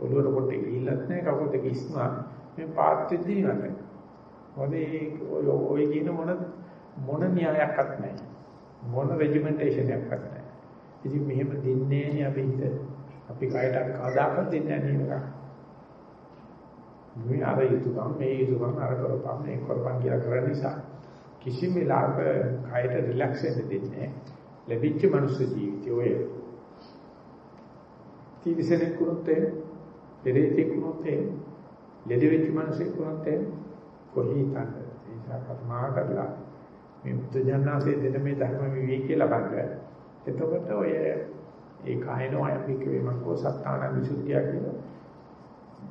ඔළුවට කොට ගිහිල්ලත් නැහැ කකුල් දෙක ඉස්මා මේ පාත් වෙද්දී නතර. මොකද ඔය ඔය කියන මොන මොන න්‍යායයක්වත් නැහැ. මොන රෙජිමෙන්ටේෂන් එකක්වත් නැහැ. ඉතින් මෙහෙම දෙන්නේ නේ අපි හිත. අපි කයට කවදාකවත් දෙන්නේ නැහැ නේද? මේ අර යුතුයම් මේ යුතුයම් අර කරපම් මේ කරපම් කියලා කරන නිසා කිසිම වෙලාවක කයට රිලැක්ස් වෙන්න දෙන්නේ ලැබිච්ච මනුස්ස ජීවිතය ඔය. තීවිසෙනෙක් වුණොත් ඒ දෙරේතෙක් වුණොත් ඒ ලෙඩ වෙච්ච මිනිසෙක් වුණොත් ඒ කොහේ හිතන්නේ ඒ නිසා කර්මා කරලා මේ බුද්ධජනනාසේ දෙන මේ ධර්ම විවේකී ලබන්න. එතකොට ඔය ඒ කායනෝ අයම්පික වේමකෝ සත්තාන විසුද්ධිය කියලා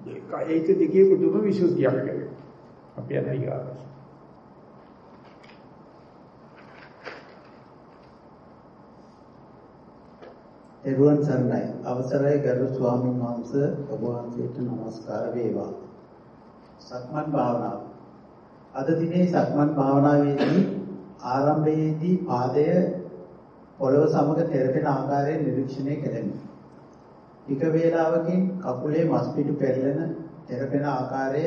ඒ කායිත දිගේ පුදුම විසුද්ධියක් ලැබෙනවා අපි යන ඊගාවට එරුවන් සරණයි. අවසරයි ගරු ස්වාමීන් වහන්සේ ඔබ වහන්සේට নমස්කාර වේවා. සක්මන් භාවනාව. අද දිනේ සක්මන් භාවනාවේදී ආරම්භයේදී පාදය පොළව සමග තෙරපෙන ආකාරයෙන් නිරීක්ෂණය කෙරෙමි. ටික වේලාවකින් කකුලේ මස් පිටු පෙරලෙන තෙරපෙන ආකාරය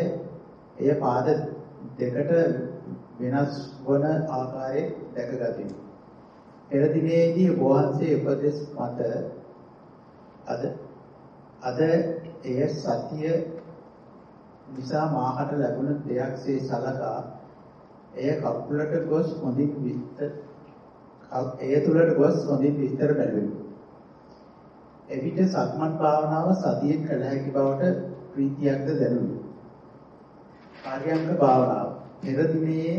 එය පාද දෙකට වෙනස් වන ආකාරය දැකගතිමි. පෙර දිනේදී වහන්සේ උපදෙස් මත අද අද එය සතිය නිසා මාහට ලැබුණ දෙයක්සේ සලකා එය කකුලට ගොස් හොඳින් විස්තර එය තුලට ගොස් හොඳින් විස්තර බැලුවෙමි. එවිට සක්මන් භාවනාව සතියෙන් කළ හැකි බවට ප්‍රීතියක්ද දැනුනි. ආර්යංග භාවනාව පෙර දිනේ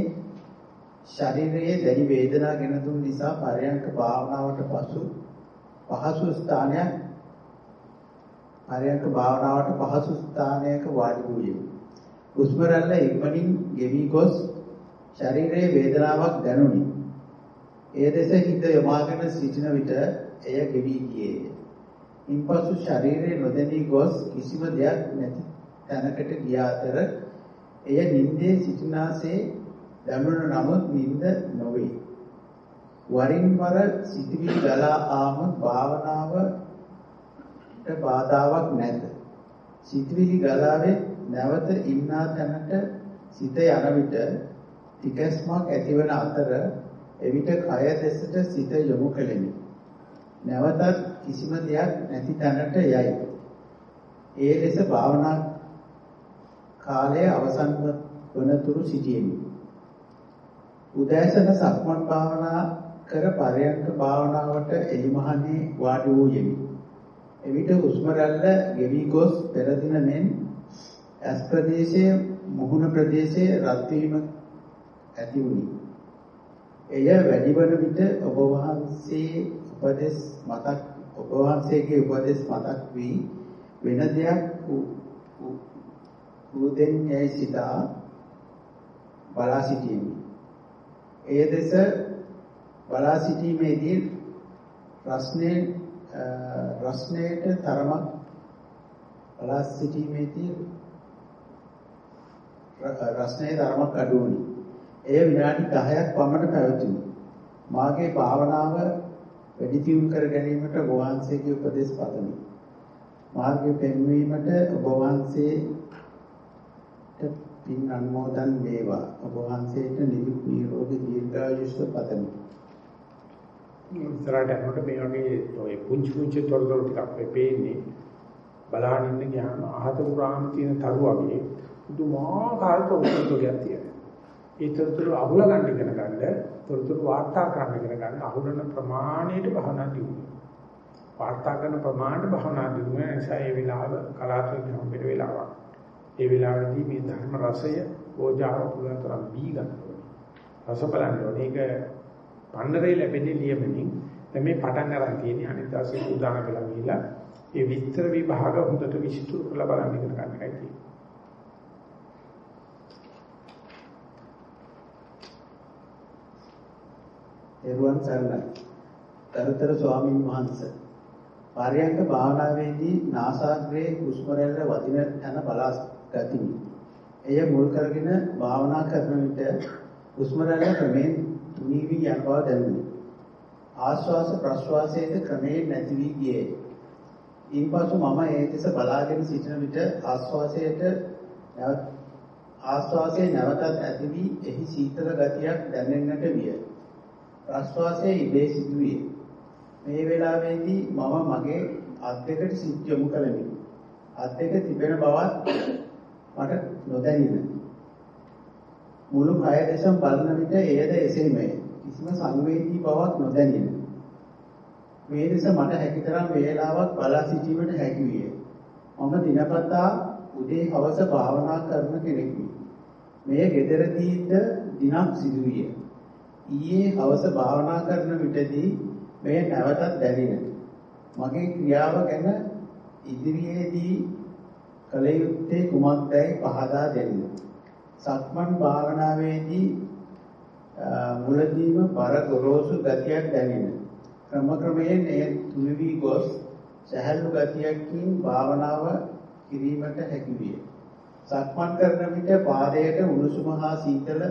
ශරීරයේ දැඩි වේදනා ගෙන දුන් නිසා පරයන්ක භාවනාවට පසු පහසු ස්ථානයක් පරයන්ක භාවනාවට පහසු ස්ථානයක වාඩි වූයෙමි. හුස්ම රැල්ල ඉක්මනින් ගෙවි ගොස් ශරීරයේ වේදනාවක් දැනුනි. ඒ දෙස හිත යොමාගෙන සිටින විට එය ගෙවි ගියේය. ඉන්පසු ශරීරයේ නොදැනී ගොස් කිසිම දෙයක් නැති තැනකට ගිය අතර එය නිින්දේ සිටිනාසේ දැනුණ නමුත් නිින්ද නොවේ. වරින් වර සිටිවි ගලා ආම භාවනාවට බාධාවක් නැත. සිටිවිලි ගලාවේ නැවත ඉන්නා තැනට සිත යන විට තිකස්මක් ඇතිවන අතර එවිට කය දෙසට සිත යොමු කෙලෙමි. නැවතත් කිසිම දෙයක් නැති තැනට යයි. ඒ ලෙස භාවනා කාලය අවසන් වනතුරු සිටියෙමි. උදෑසන සක්මන් භාවනා කර පරයන්ක භාවනාවට එලිමහනේ වාඩි වූ යෙමි. එවිට හුස්ම රැල්ල ගෙවි ගොස් පෙර දින මෙන් ඇස් ප්‍රදේශයේ මුහුණ ප්‍රදේශයේ රත් වීම ඇති වුණි. එය වැඩි වන විට ඔබ වහන්සේ උපදෙස් මතක් ඔබ වහන්සේගේ උපදෙස් මතක් වී වෙන දෙයක් උදෙන්යයි සිතා බලා සිටීමි. ඒ දෙස බලා සිටීමේදී රස්නේ රස්නේට තරමක් බලා සිටීමේදී රස්නේ තරමක් අඩු වුණි. එය විනාඩි 10ක් පමණ පැවතුණි. මාගේ භාවනාව වැඩි දියුණු කර ගැනීමට ඔබ වහන්සේගේ උපදෙස් පතමි. මාර්ගය පෙන්වීමට ඔබ වහන්සේට පින් අනුමෝදන් වේවා. ඔබ වහන්සේට නිදුක් නිරෝගී දීර්ඝායුෂ පතමි. ඉස්සරහට යනකොට මේ වගේ ඔය පුංචි පුංචි තොරතුරු ටිකක් වෙ පේන්නේ බලහන් ඉන්න ගියාම අහත පුරාම තියෙන තරු වගේ පුදුමාකාර තොරතුරු ටිකක් තියෙනවා. ඒ තොරතුරු අහුල ගන්න ඉගෙන ගන්න, තොරතුරු වාර්තා කරන්න ඉගෙන ගන්න අහුලන ප්‍රමාණයට භවනා දියුණු. වාර්තා කරන ප්‍රමාණයට භවනා දියුණු නිසා ඒ වෙලාව කලාතුරකින් හම්බෙන වෙලාවක්. ඒ වෙලාවේදී මේ ධර්ම රසය ඕජාව පුළුවන් තරම් බී ගන්න ඕනේ. රස බලන්න ඕනේ. ඒක පන්නරේ ලැබෙන්නේ ලියමනින්. දැන් මේ පටන් ගන්න තියෙන්නේ අනිත් දවසේ උදාහරණ කරලා ගිහිල්ලා ඒ විස්තර විභාග හොඳට විස්තර කරලා බලන්න ඉගෙන ගන්න එකයි තියෙන්නේ. එරුවන් සරණයි. තරුතර ස්වාමීන් වහන්සේ. පාරයන්ක භාවනාවේදී නාසාග්‍රයේ හුස්ම රැල්ල වදින යන බලා ගතිමි. එය මුල් කරගෙන භාවනා කරන විට හුස්ම රැල්ල ක්‍රමෙන් තුනී වී යන බව දැනුනි. ආශ්වාස ප්‍රශ්වාසයේද ක්‍රමයෙන් නැති වී ගියේ. ඉන්පසු මම ඒ දෙස බලාගෙන සිටින විට ආශ්වාසයට ආශ්වාසයේ නැවතත් ඇති වී එහි සීතල ගතියක් දැනෙන්නට විය. ප්‍රශ්වාසයේ ඉබේ සිදුවේ. මේ වෙලාවේදී මම මගේ අත් දෙකට සිත් යොමු කළෙමි. අත් දෙක තිබෙන බවත් මට නොදැනින. මුළු කය දෙසම බලන විට එයද එසේමය. කිසිම සංවේදී බවක් නොදැනින. මේ දෙස මට හැකිතරම් වේලාවක් බලා සිටීමට හැකි විය. මම දිනපතා උදේ හවස භාවනා කරන කෙනෙකි. මෙය gederදීද දිනක් සිදුවිය. ඊයේ හවස භාවනා කරන විටදී මෙය නැවතත් දැනින. මගේ ක්‍රියාව ගැන ඉදිරියේදී කල යුත්තේ කුමක්දයි පහදා දෙන්න. සක්මන් භාවනාවේදී මුලදීම බර ගොරෝසු ගතියක් දැනෙන. ක්‍රම ක්‍රමයෙන් එය තුනි වී ගොස් සහැල්ලු ගතියකින් භාවනාව කිරීමට හැකි විය. සක්මන් කරන විට පාදයට උණුසුම හා සීතල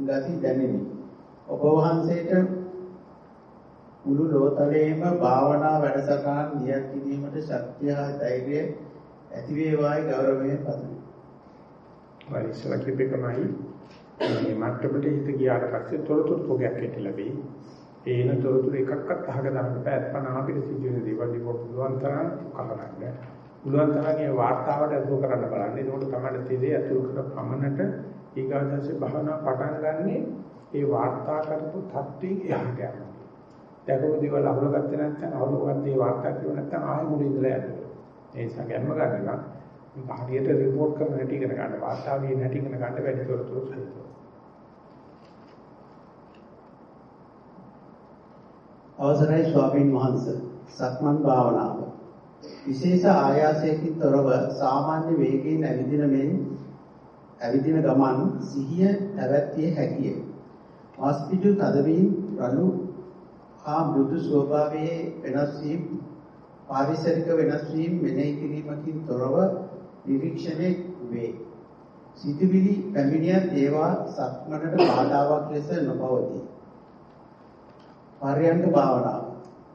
ගති දැනිනි. ඔබ වහන්සේට මුළු ලෝතලයේම භාවනා වැඩසටහන් දියත් කිරීමට ශක්තිය හා ධෛර්යය ඇති වේවායි ගෞරවයෙන් පතමි. වයිසලා කිපෙකමයි මේ මට්ටමට හිත ගියාට පස්සේ තොරතුරු පොගයක් ඇති ලැබෙයි. ඒන තොරතුරු එකක්වත් අහක දාන්න බෑ. අත්පන අපිට සිදුවෙන දේවල් ටික පුළුවන් තරම් කලකරන්න. පුළුවන් තරම් ඒ වාර්තාවට ඇතුළු කරන්න බලන්න. ඒකෝට තමයි තේරෙන්නේ ඇතුළු කර පමණට ඊගාදසේ භාවනා පටන් ගන්නෙ ඒ වාර්තා කරපු தත්ත්වයෙන් එහාට යනවා. දැකපු දේවල් අහුල ගත්තේ නැත්නම් අහුල ගත්තේ වාර්තා කරුවේ නැත්නම් ආයෙ මුලින් ඉඳලා යනවා. ඒ නිසා ගැම්ම ගන්නවා. මේක හරියට report කරන හැටි ඉගෙන ගන්න වාර්තාවේ හැටි ඉගෙන ගන්න වැඩි තොරතුරු සහිතව. අවසරයි ස්වාමීන් වහන්ස සක්මන් භාවනාව විශේෂ ආයාසයකින් තොරව සාමාන්‍ය වේගයෙන් ඇවිදින මෙන් ඇවිදින ගමන් සිහිය පැවැත්විය හැකිය. මාස්පිජු තදවීම රළු හා මෘදු ස්වභාවයේ වෙනස් වීම පාරිසරික වෙනස් වීම මෙනෙහි කිරීමකින් තොරව නිරීක්ෂණය වේ. සිතවිලි පැමිණියත් ඒවා සක්මනට බාධාවක් ලෙස නොපවතී. පර්යංක භාවනාව.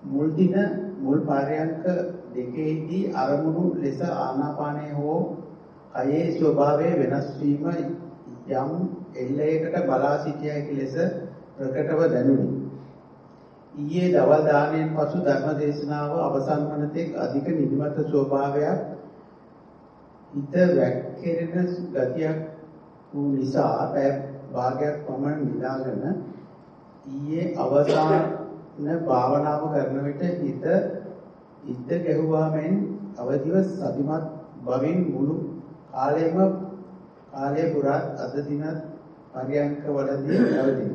මුල් දින මුල් පර්යංක දෙකේදී අරමුණු ලෙස ආනාපානය හෝ කයේ ස්වභාවය වෙනස් වීම යම් එල්ලයකට බලා සිටිය හැකි ලෙස ප්‍රකටව දැනුනි. ඊයේ දවල් දාණයෙන් පසු ධර්ම දේශනාව අවසන් වන තෙක් අධික නිදිමත ස්වභාවයක් හිත වැක්කිරෙන ගතියක් වූ නිසා පැය භාගයක් පමණ නිදාගෙන ඊයේ අවසාන භාවනාව කරන විට හිත ඉද්ද ගැහුවා මෙන් අවදිව සතිමත් බවින් මුළු කාලයම කාලය පුරා අද දින පරියන්ක වලදී අවදි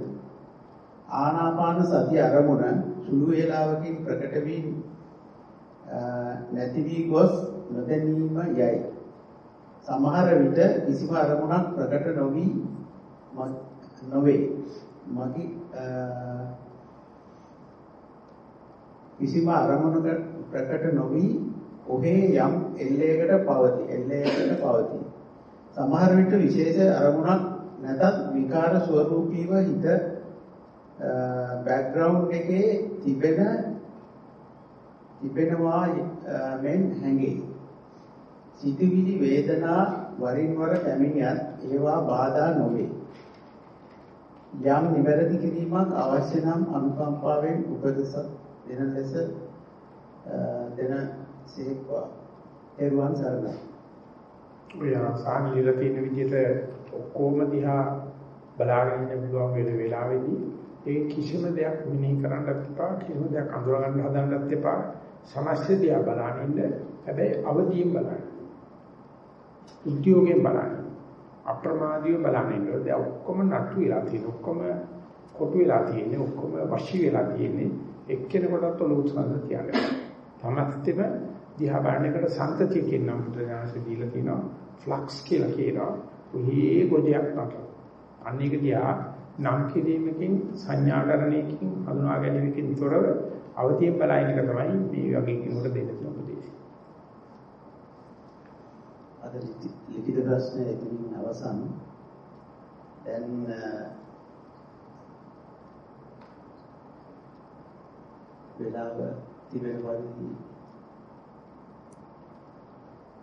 ආනාපාන සති අරමුණ සුළු වේලාවකින් ප්‍රකට වී නැති වී ගොස් නොදැනීම යයි. සමහර විට කිසිම අරමුණක් ප්‍රකට නොවි නොවේ. මගේ කිසිම අරමුණක ප්‍රකට නොවි ඔහේ යම් එල්ලයකට පවතී එල්ලයකට පවතී. සමහර විට විශේෂ අරමුණක් නැතත් විකාර ස්වરૂපීව හිත බෑග්ග්‍රවුන්ඩ් එකේ තිබෙන තිබෙනවා මෙන් හැඟේ. සිතුවිලි වේදනා වරින් වර පැමිණියත් ඒවා බාධා නොවේ. යම් නිවැරදි කිරීමක් අවශ්‍ය නම් අනුකම්පාවෙන් උපදෙසක් දෙන ලෙස දෙන සීක්වා. එරුවන් සරණයි. ඔය සාහනීලා තියෙන විදිහට ඔක්කොම දිහා බලාගෙන ඉන්න පුළුවන් වෙන වෙලාවෙදී ඒ කිසිම දෙයක් මෙනෙහි කරන්නත් එපා කිසිම දෙයක් අඳුර ගන්න හදන්නත් එපා සමස්ත දිහා බලනින්න හැබැයි අවදියෙන් බලන්න. උද්‍යෝගයෙන් බලන්න. අප්‍රමාදීව බලන්න. දැන් ඔක්කොම නටු වෙලා තියෙන ඔක්කොම කොටු වෙලා තියෙන්නේ ඔක්කොම වශී වෙලා තියෙන්නේ එක්කෙනෙකුටත් ඔලුව උස්සන්න කියන්නේ. තමස්තෙම දිහා බලන එකට සන්තතියකින් නම් බුදුරජාණන්සේ දීලා තියෙනවා ෆ්ලක්ස් කියලා කියනවා. උහි ගොජයක් නට. අනේක දිහා නම් කිරීමකින් සංඥාකරණයකින් හඳුනා ගැනීමකින් තොරව අවතියෙන් බලන එක තමයි මේ වගේ කෙනෙකුට දෙන්න තියෙන උපදේශය. අද ලිඛිත ප්‍රශ්න එතනින් අවසන්. දැන් වෙලාව තිබෙන පරිදි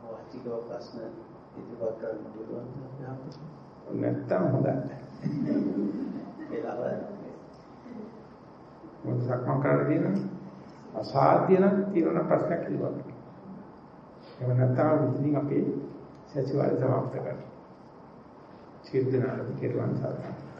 වාචිකව ප්‍රශ්න ඉදිරිපත් කරන්න පුළුවන් නැත්නම් හොඳයි. ඒලාව මොකද සක්මන් කරලා තියෙනවා? අසාධ්‍ය නම් තියෙන ප්‍රශ්නයක් ඉල්ලුවා. එහෙම නැත්නම් ඉතින් අපේ සතිවාරය සමාප්ත කරමු. සියලු දෙනාටම කෙරුවන් සාදරයි.